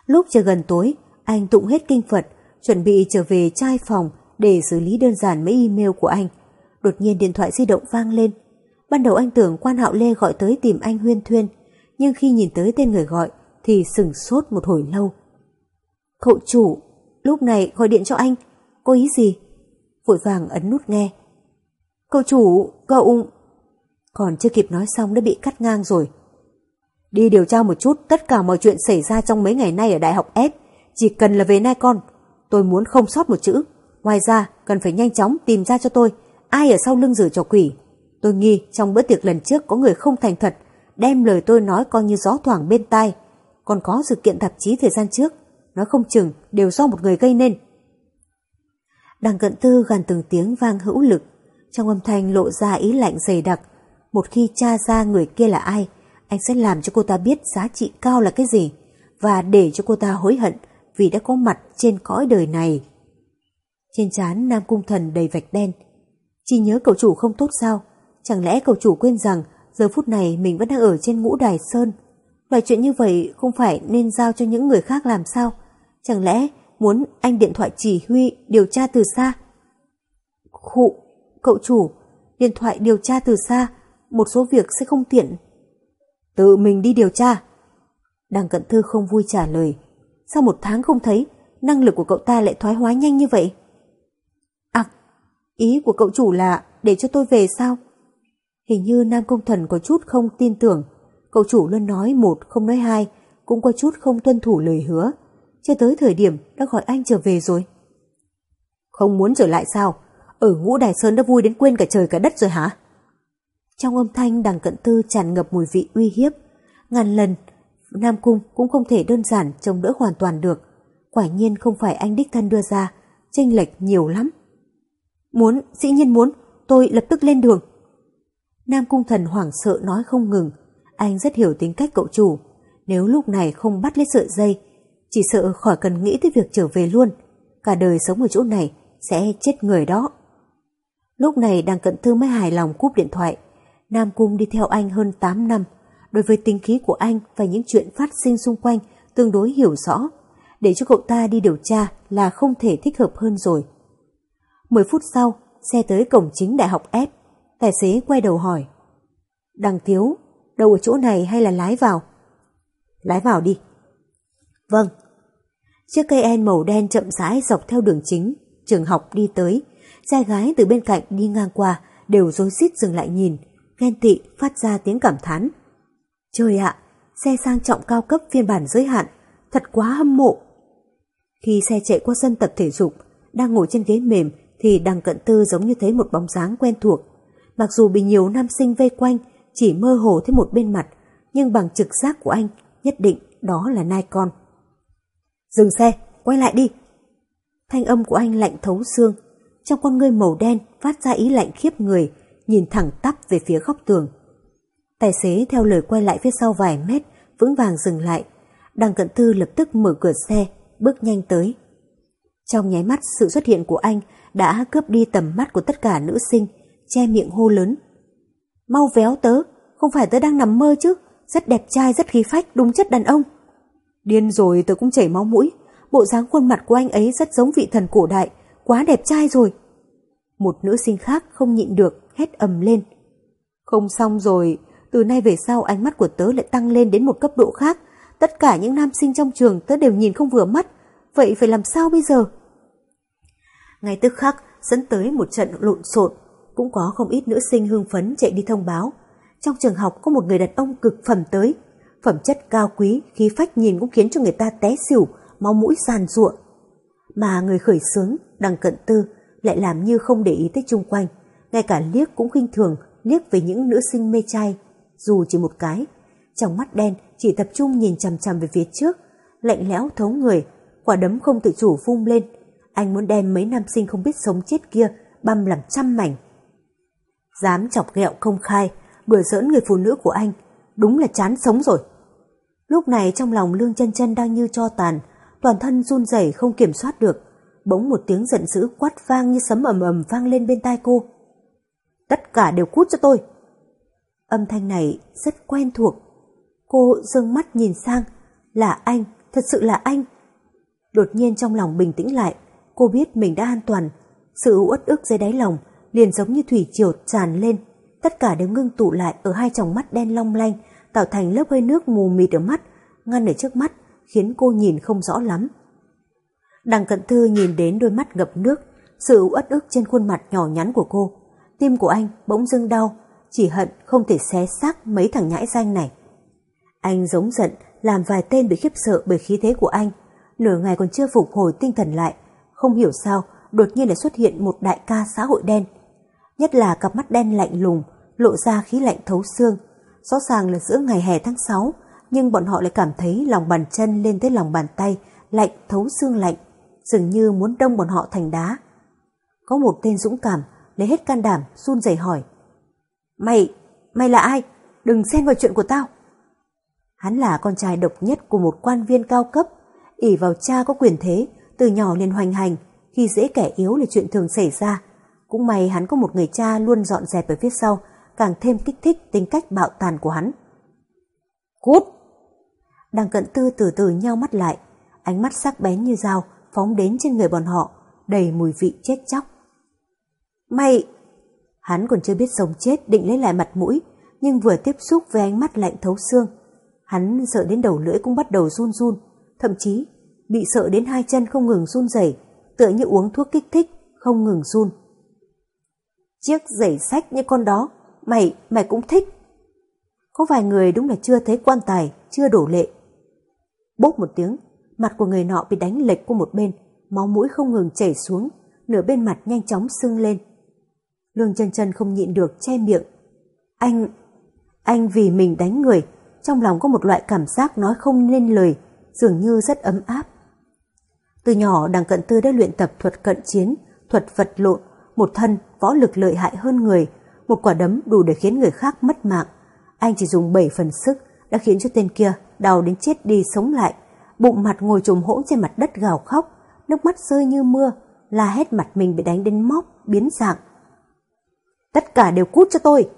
Speaker 1: Lúc trời gần tối, anh tụng hết kinh Phật, chuẩn bị trở về trai phòng để xử lý đơn giản mấy email của anh. Đột nhiên điện thoại di động vang lên. Ban đầu anh tưởng quan hạo Lê gọi tới tìm anh huyên thuyên, nhưng khi nhìn tới tên người gọi thì sửng sốt một hồi lâu. Cậu chủ, lúc này gọi điện cho anh, có ý gì? Vội vàng ấn nút nghe. Cậu chủ, cậu... Còn chưa kịp nói xong đã bị cắt ngang rồi. Đi điều tra một chút tất cả mọi chuyện xảy ra trong mấy ngày nay ở Đại học S. Chỉ cần là về nai con, tôi muốn không sót một chữ. Ngoài ra, cần phải nhanh chóng tìm ra cho tôi ai ở sau lưng rửa trò quỷ. Tôi nghi trong bữa tiệc lần trước có người không thành thật, đem lời tôi nói coi như gió thoảng bên tai. Còn có sự kiện tạp chí thời gian trước, nói không chừng đều do một người gây nên. Đằng cận tư gần từng tiếng vang hữu lực, trong âm thanh lộ ra ý lạnh dày đặc. Một khi tra ra người kia là ai, anh sẽ làm cho cô ta biết giá trị cao là cái gì và để cho cô ta hối hận vì đã có mặt trên cõi đời này. Trên trán Nam Cung Thần đầy vạch đen. Chỉ nhớ cậu chủ không tốt sao? Chẳng lẽ cậu chủ quên rằng giờ phút này mình vẫn đang ở trên ngũ đài sơn? Loại chuyện như vậy không phải nên giao cho những người khác làm sao? Chẳng lẽ muốn anh điện thoại chỉ huy điều tra từ xa? Khụ, cậu chủ, điện thoại điều tra từ xa, một số việc sẽ không tiện. Tự mình đi điều tra. Đằng cận thư không vui trả lời. Sau một tháng không thấy, năng lực của cậu ta lại thoái hóa nhanh như vậy? À, ý của cậu chủ là để cho tôi về sao? Hình như Nam Công Thần có chút không tin tưởng. Cậu chủ luôn nói một không nói hai, cũng có chút không tuân thủ lời hứa. Chưa tới thời điểm đã gọi anh trở về rồi. Không muốn trở lại sao? Ở ngũ Đài Sơn đã vui đến quên cả trời cả đất rồi hả? Trong âm thanh đằng cận tư tràn ngập mùi vị uy hiếp. Ngàn lần, Nam Cung cũng không thể đơn giản trông đỡ hoàn toàn được. Quả nhiên không phải anh đích thân đưa ra, chênh lệch nhiều lắm. Muốn, dĩ nhiên muốn, tôi lập tức lên đường. Nam Cung thần hoảng sợ nói không ngừng. Anh rất hiểu tính cách cậu chủ. Nếu lúc này không bắt lấy sợi dây, chỉ sợ khỏi cần nghĩ tới việc trở về luôn. Cả đời sống ở chỗ này sẽ chết người đó. Lúc này đang cận thư mới hài lòng cúp điện thoại. Nam Cung đi theo anh hơn 8 năm. Đối với tính khí của anh và những chuyện phát sinh xung quanh tương đối hiểu rõ. Để cho cậu ta đi điều tra là không thể thích hợp hơn rồi. 10 phút sau, xe tới cổng chính đại học F. Tài xế quay đầu hỏi. Đằng thiếu, đâu ở chỗ này hay là lái vào? Lái vào đi. Vâng. Chiếc cây en màu đen chậm rãi dọc theo đường chính, trường học đi tới. Trai gái từ bên cạnh đi ngang qua đều rối rít dừng lại nhìn, ghen tị phát ra tiếng cảm thán. Trời ạ, xe sang trọng cao cấp phiên bản giới hạn, thật quá hâm mộ. Khi xe chạy qua sân tập thể dục, đang ngồi trên ghế mềm thì đằng cận tư giống như thấy một bóng dáng quen thuộc. Mặc dù bị nhiều nam sinh vây quanh, chỉ mơ hồ thấy một bên mặt, nhưng bằng trực giác của anh, nhất định đó là nai con. Dừng xe, quay lại đi. Thanh âm của anh lạnh thấu xương, trong con ngươi màu đen phát ra ý lạnh khiếp người, nhìn thẳng tắp về phía góc tường. Tài xế theo lời quay lại phía sau vài mét, vững vàng dừng lại. Đằng cận tư lập tức mở cửa xe, bước nhanh tới. Trong nháy mắt sự xuất hiện của anh đã cướp đi tầm mắt của tất cả nữ sinh, che miệng hô lớn. Mau véo tớ, không phải tớ đang nằm mơ chứ, rất đẹp trai, rất khí phách, đúng chất đàn ông. Điên rồi tớ cũng chảy máu mũi, bộ dáng khuôn mặt của anh ấy rất giống vị thần cổ đại, quá đẹp trai rồi. Một nữ sinh khác không nhịn được, hét ầm lên. Không xong rồi, từ nay về sau ánh mắt của tớ lại tăng lên đến một cấp độ khác. Tất cả những nam sinh trong trường tớ đều nhìn không vừa mắt. Vậy phải làm sao bây giờ? Ngay tức khắc dẫn tới một trận lộn xộn. Cũng có không ít nữ sinh hưng phấn chạy đi thông báo. Trong trường học có một người đàn ông cực phẩm tới. Phẩm chất cao quý, khí phách nhìn cũng khiến cho người ta té xỉu, máu mũi giàn ruộng. Mà người khởi sướng, đằng cận tư, lại làm như không để ý tới chung quanh. ngay cả liếc cũng khinh thường liếc về những nữ sinh mê trai, dù chỉ một cái. Trong mắt đen chỉ tập trung nhìn chằm chằm về phía trước, lạnh lẽo thấu người, quả đấm không tự chủ vung lên. Anh muốn đem mấy nam sinh không biết sống chết kia băm làm trăm mảnh. Dám chọc ghẹo công khai, đùa giỡn người phụ nữ của anh, đúng là chán sống rồi. Lúc này trong lòng Lương chân chân đang như cho tàn, toàn thân run rẩy không kiểm soát được. Bỗng một tiếng giận dữ quát vang như sấm ầm ầm vang lên bên tai cô. Tất cả đều cút cho tôi. Âm thanh này rất quen thuộc. Cô dâng mắt nhìn sang. Là anh, thật sự là anh. Đột nhiên trong lòng bình tĩnh lại, cô biết mình đã an toàn. Sự uất ức dưới đáy lòng liền giống như thủy triều tràn lên. Tất cả đều ngưng tụ lại ở hai tròng mắt đen long lanh, tạo thành lớp hơi nước mù mịt ở mắt, ngăn ở trước mắt, khiến cô nhìn không rõ lắm. Đằng cận thư nhìn đến đôi mắt ngập nước, sự uất ức trên khuôn mặt nhỏ nhắn của cô. Tim của anh bỗng dưng đau, chỉ hận không thể xé xác mấy thằng nhãi danh này. Anh giống giận, làm vài tên bị khiếp sợ bởi khí thế của anh. Nửa ngày còn chưa phục hồi tinh thần lại, không hiểu sao đột nhiên lại xuất hiện một đại ca xã hội đen. Nhất là cặp mắt đen lạnh lùng, lộ ra khí lạnh thấu xương. Rõ ràng là giữa ngày hè tháng 6, nhưng bọn họ lại cảm thấy lòng bàn chân lên tới lòng bàn tay, lạnh thấu xương lạnh, dường như muốn đông bọn họ thành đá. Có một tên dũng cảm, lấy hết can đảm, run rẩy hỏi. Mày, mày là ai? Đừng xen vào chuyện của tao. Hắn là con trai độc nhất của một quan viên cao cấp, ỉ vào cha có quyền thế, từ nhỏ liền hoành hành, khi dễ kẻ yếu là chuyện thường xảy ra. Cũng may hắn có một người cha luôn dọn dẹp ở phía sau, càng thêm kích thích tính cách bạo tàn của hắn. Cút! Đằng cận tư từ từ nhau mắt lại, ánh mắt sắc bén như dao phóng đến trên người bọn họ, đầy mùi vị chết chóc. Mày! Hắn còn chưa biết sống chết định lấy lại mặt mũi, nhưng vừa tiếp xúc với ánh mắt lạnh thấu xương. Hắn sợ đến đầu lưỡi cũng bắt đầu run run, thậm chí bị sợ đến hai chân không ngừng run rẩy, tựa như uống thuốc kích thích, không ngừng run. Chiếc giày sách như con đó, mày, mày cũng thích. Có vài người đúng là chưa thấy quan tài, chưa đổ lệ. Bốp một tiếng, mặt của người nọ bị đánh lệch qua một bên, máu mũi không ngừng chảy xuống, nửa bên mặt nhanh chóng sưng lên. Lương chân chân không nhịn được che miệng. Anh, anh vì mình đánh người, trong lòng có một loại cảm giác nói không nên lời, dường như rất ấm áp. Từ nhỏ đằng cận tư đã luyện tập thuật cận chiến, thuật vật lộn, một thân võ lực lợi hại hơn người, một quả đấm đủ để khiến người khác mất mạng. Anh chỉ dùng 7 phần sức đã khiến cho tên kia đau đến chết đi sống lại, bụng mặt ngồi trùm hỗn trên mặt đất gào khóc, nước mắt rơi như mưa, la hét mặt mình bị đánh đến móc, biến dạng. Tất cả đều cút cho tôi!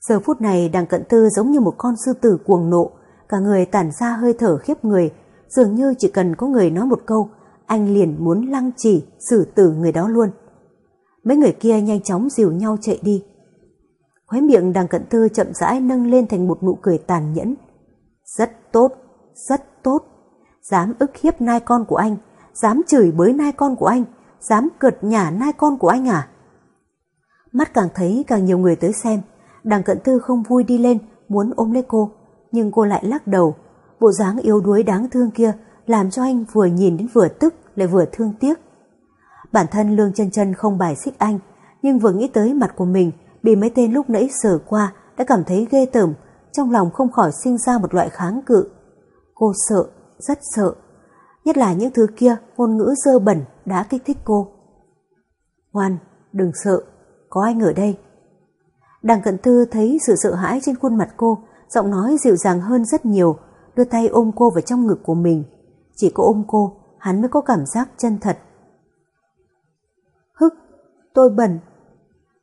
Speaker 1: Giờ phút này đằng cận tư giống như một con sư tử cuồng nộ, cả người tản ra hơi thở khiếp người, dường như chỉ cần có người nói một câu, anh liền muốn lăng chỉ xử tử người đó luôn. Mấy người kia nhanh chóng dìu nhau chạy đi. Khóe miệng đằng cận tư chậm rãi nâng lên thành một nụ cười tàn nhẫn. Rất tốt, rất tốt. Dám ức hiếp nai con của anh, dám chửi bới nai con của anh, dám cợt nhả nai con của anh à? Mắt càng thấy càng nhiều người tới xem, đằng cận tư không vui đi lên, muốn ôm lấy cô, nhưng cô lại lắc đầu. Bộ dáng yếu đuối đáng thương kia làm cho anh vừa nhìn đến vừa tức lại vừa thương tiếc. Bản thân Lương chân chân không bài xích anh, nhưng vừa nghĩ tới mặt của mình bị mấy tên lúc nãy sờ qua đã cảm thấy ghê tởm, trong lòng không khỏi sinh ra một loại kháng cự. Cô sợ, rất sợ. Nhất là những thứ kia, ngôn ngữ dơ bẩn đã kích thích cô. Ngoan, đừng sợ, có anh ở đây. Đằng cận tư thấy sự sợ hãi trên khuôn mặt cô, giọng nói dịu dàng hơn rất nhiều, đưa tay ôm cô vào trong ngực của mình. Chỉ có ôm cô, hắn mới có cảm giác chân thật. Tôi bẩn.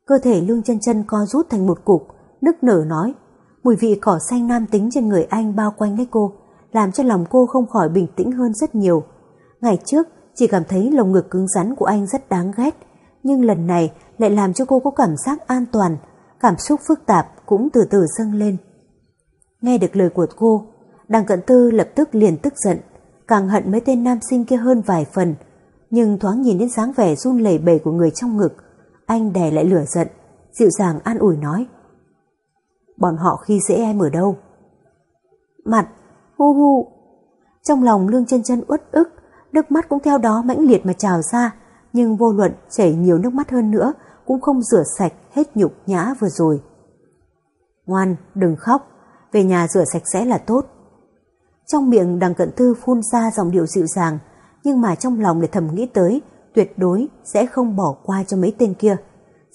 Speaker 1: Cơ thể lương chân chân co rút thành một cục, nức nở nói. Mùi vị cỏ xanh nam tính trên người anh bao quanh lấy cô, làm cho lòng cô không khỏi bình tĩnh hơn rất nhiều. Ngày trước, chỉ cảm thấy lồng ngực cứng rắn của anh rất đáng ghét, nhưng lần này lại làm cho cô có cảm giác an toàn, cảm xúc phức tạp cũng từ từ dâng lên. Nghe được lời của cô, đằng cận tư lập tức liền tức giận, càng hận mấy tên nam sinh kia hơn vài phần, nhưng thoáng nhìn đến dáng vẻ run lẩy bẩy của người trong ngực, anh đè lại lửa giận, dịu dàng an ủi nói. Bọn họ khi dễ em ở đâu? Mặt, hu hu. Trong lòng lương chân chân uất ức, nước mắt cũng theo đó mãnh liệt mà trào ra, nhưng vô luận chảy nhiều nước mắt hơn nữa cũng không rửa sạch hết nhục nhã vừa rồi. Ngoan, đừng khóc, về nhà rửa sạch sẽ là tốt. Trong miệng đằng cận tư phun ra dòng điệu dịu dàng, nhưng mà trong lòng lại thầm nghĩ tới tuyệt đối sẽ không bỏ qua cho mấy tên kia.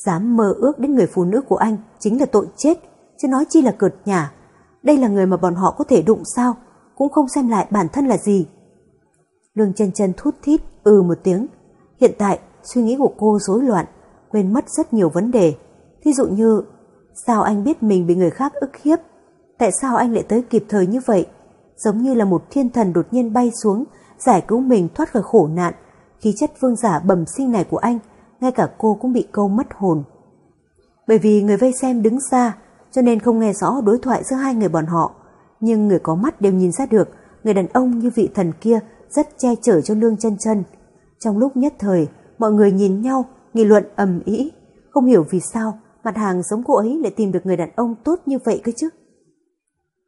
Speaker 1: Dám mơ ước đến người phụ nữ của anh chính là tội chết, chứ nói chi là cợt nhả. Đây là người mà bọn họ có thể đụng sao, cũng không xem lại bản thân là gì. Lương chân chân thút thít ừ một tiếng. Hiện tại suy nghĩ của cô rối loạn, quên mất rất nhiều vấn đề. Thí dụ như, sao anh biết mình bị người khác ức hiếp? Tại sao anh lại tới kịp thời như vậy? Giống như là một thiên thần đột nhiên bay xuống, giải cứu mình thoát khỏi khổ nạn. Khí chất vương giả bẩm sinh này của anh, ngay cả cô cũng bị câu mất hồn. Bởi vì người vây xem đứng xa, cho nên không nghe rõ đối thoại giữa hai người bọn họ. Nhưng người có mắt đều nhìn ra được, người đàn ông như vị thần kia rất che chở cho Lương chân chân. Trong lúc nhất thời, mọi người nhìn nhau, nghị luận ầm ĩ, không hiểu vì sao mặt hàng giống cô ấy lại tìm được người đàn ông tốt như vậy cơ chứ.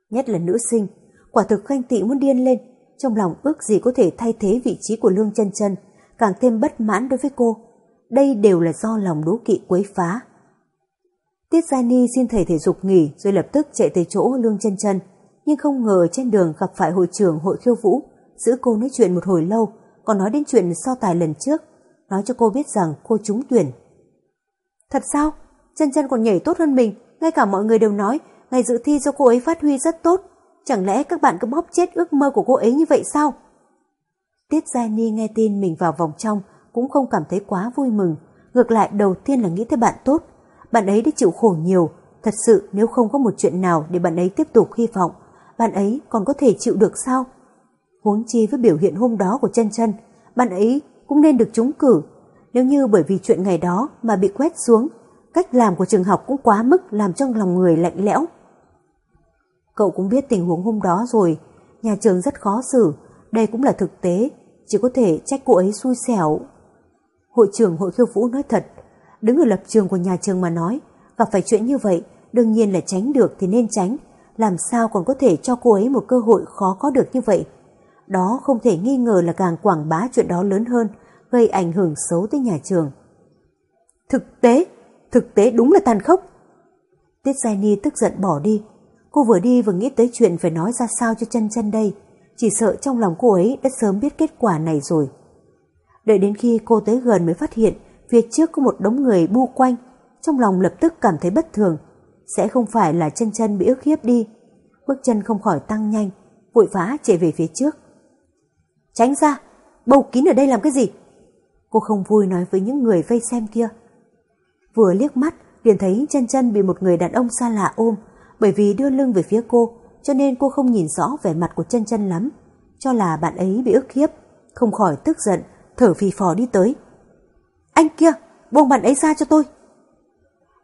Speaker 1: Nhất là nữ sinh, quả thực khanh tị muốn điên lên, trong lòng ước gì có thể thay thế vị trí của Lương chân chân, càng thêm bất mãn đối với cô. Đây đều là do lòng đố kỵ quấy phá. Tiết Gia Ni xin thầy thể dục nghỉ rồi lập tức chạy tới chỗ Lương chân chân, nhưng không ngờ trên đường gặp phải hội trưởng hội khiêu vũ, giữ cô nói chuyện một hồi lâu, còn nói đến chuyện so tài lần trước, nói cho cô biết rằng cô trúng tuyển. Thật sao? Chân chân còn nhảy tốt hơn mình, ngay cả mọi người đều nói ngày dự thi do cô ấy phát huy rất tốt. Chẳng lẽ các bạn cứ bóp chết ước mơ của cô ấy như vậy sao? Tiết Giai Ni nghe tin mình vào vòng trong cũng không cảm thấy quá vui mừng. Ngược lại đầu tiên là nghĩ tới bạn tốt. Bạn ấy đã chịu khổ nhiều. Thật sự nếu không có một chuyện nào để bạn ấy tiếp tục hy vọng, bạn ấy còn có thể chịu được sao? Huống chi với biểu hiện hôm đó của chân chân, bạn ấy cũng nên được trúng cử. Nếu như bởi vì chuyện ngày đó mà bị quét xuống, cách làm của trường học cũng quá mức làm trong lòng người lạnh lẽo. Cậu cũng biết tình huống hôm đó rồi, nhà trường rất khó xử, đây cũng là thực tế, chỉ có thể trách cô ấy xui xẻo. Hội trưởng hội khiêu vũ nói thật, đứng ở lập trường của nhà trường mà nói, gặp phải chuyện như vậy, đương nhiên là tránh được thì nên tránh, làm sao còn có thể cho cô ấy một cơ hội khó có được như vậy. Đó không thể nghi ngờ là càng quảng bá chuyện đó lớn hơn, gây ảnh hưởng xấu tới nhà trường. Thực tế, thực tế đúng là tàn khốc. Tiết Giai Ni tức giận bỏ đi. Cô vừa đi vừa nghĩ tới chuyện phải nói ra sao cho chân chân đây. Chỉ sợ trong lòng cô ấy đã sớm biết kết quả này rồi. Đợi đến khi cô tới gần mới phát hiện phía trước có một đống người bu quanh. Trong lòng lập tức cảm thấy bất thường. Sẽ không phải là chân chân bị ức hiếp đi. Bước chân không khỏi tăng nhanh, vội vã chạy về phía trước. Tránh ra, bầu kín ở đây làm cái gì? Cô không vui nói với những người vây xem kia. Vừa liếc mắt, liền thấy chân chân bị một người đàn ông xa lạ ôm, bởi vì đưa lưng về phía cô, cho nên cô không nhìn rõ vẻ mặt của chân chân lắm, cho là bạn ấy bị ức hiếp, không khỏi tức giận, thở phì phò đi tới. Anh kia, buông bạn ấy ra cho tôi.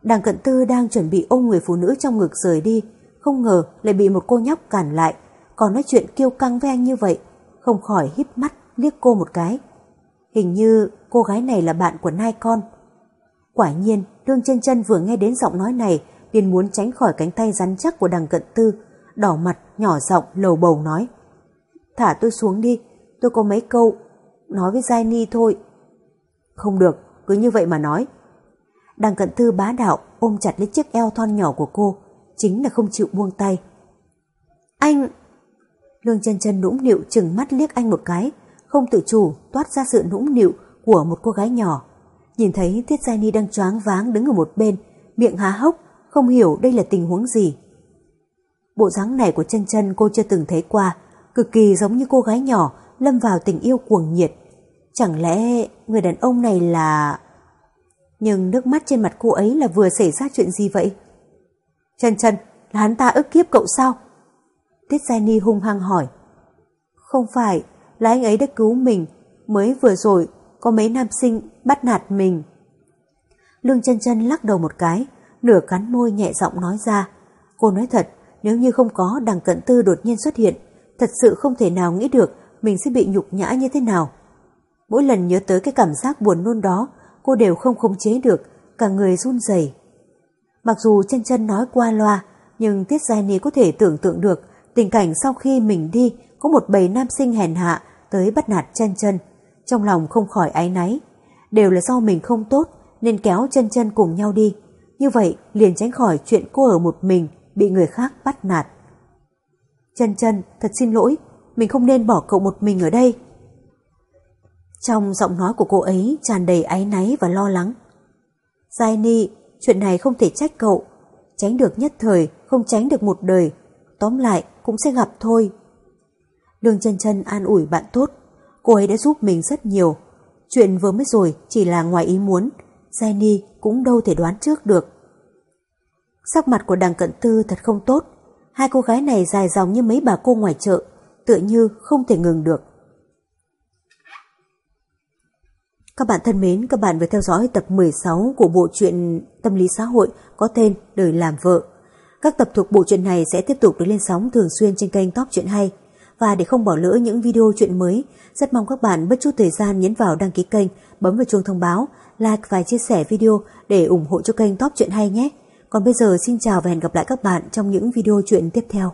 Speaker 1: Đằng cận tư đang chuẩn bị ôm người phụ nữ trong ngực rời đi, không ngờ lại bị một cô nhóc cản lại, còn nói chuyện kiêu căng với anh như vậy, không khỏi híp mắt liếc cô một cái. Hình như cô gái này là bạn của nai con. Quả nhiên, Lương chân chân vừa nghe đến giọng nói này, liền muốn tránh khỏi cánh tay rắn chắc của đằng cận tư, đỏ mặt, nhỏ giọng lầu bầu nói. Thả tôi xuống đi, tôi có mấy câu, nói với Giai Ni thôi. Không được, cứ như vậy mà nói. Đằng cận tư bá đạo ôm chặt lấy chiếc eo thon nhỏ của cô, chính là không chịu buông tay. Anh... Lương chân chân nũng nịu chừng mắt liếc anh một cái, không tự chủ toát ra sự nũng nịu của một cô gái nhỏ. Nhìn thấy Tiết Giai Ni đang choáng váng đứng ở một bên, miệng há hốc, không hiểu đây là tình huống gì. Bộ dáng này của chân chân cô chưa từng thấy qua, cực kỳ giống như cô gái nhỏ lâm vào tình yêu cuồng nhiệt. Chẳng lẽ người đàn ông này là... Nhưng nước mắt trên mặt cô ấy là vừa xảy ra chuyện gì vậy? Chân chân, là hắn ta ức kiếp cậu sao? Tiết Giai Ni hung hăng hỏi. Không phải, là anh ấy đã cứu mình, mới vừa rồi có mấy nam sinh bắt nạt mình. Lương chân chân lắc đầu một cái, nửa cắn môi nhẹ giọng nói ra. Cô nói thật, nếu như không có đằng cận tư đột nhiên xuất hiện, thật sự không thể nào nghĩ được mình sẽ bị nhục nhã như thế nào. Mỗi lần nhớ tới cái cảm giác buồn nôn đó, cô đều không khống chế được, cả người run rẩy. Mặc dù chân chân nói qua loa, nhưng Tiết Giai Ni có thể tưởng tượng được tình cảnh sau khi mình đi có một bầy nam sinh hèn hạ tới bắt nạt chân chân. Trong lòng không khỏi áy náy. Đều là do mình không tốt nên kéo chân chân cùng nhau đi. Như vậy liền tránh khỏi chuyện cô ở một mình bị người khác bắt nạt. Chân chân, thật xin lỗi, mình không nên bỏ cậu một mình ở đây. Trong giọng nói của cô ấy tràn đầy áy náy và lo lắng. Giai Ni, chuyện này không thể trách cậu. Tránh được nhất thời, không tránh được một đời. Tóm lại, cũng sẽ gặp thôi. Đường chân chân an ủi bạn tốt. Cô ấy đã giúp mình rất nhiều. Chuyện vừa mới rồi chỉ là ngoài ý muốn. Jenny cũng đâu thể đoán trước được. Sắc mặt của đằng cận tư thật không tốt. Hai cô gái này dài dòng như mấy bà cô ngoài chợ, tựa như không thể ngừng được. Các bạn thân mến, các bạn vừa theo dõi tập 16 của bộ truyện tâm lý xã hội có tên Đời làm vợ. Các tập thuộc bộ truyện này sẽ tiếp tục được lên sóng thường xuyên trên kênh Top Truyện Hay. Và để không bỏ lỡ những video truyện mới, rất mong các bạn bất chút thời gian nhấn vào đăng ký kênh, bấm vào chuông thông báo, like và chia sẻ video để ủng hộ cho kênh Top Truyện Hay nhé. Còn bây giờ, xin chào và hẹn gặp lại các bạn trong những video truyện tiếp theo.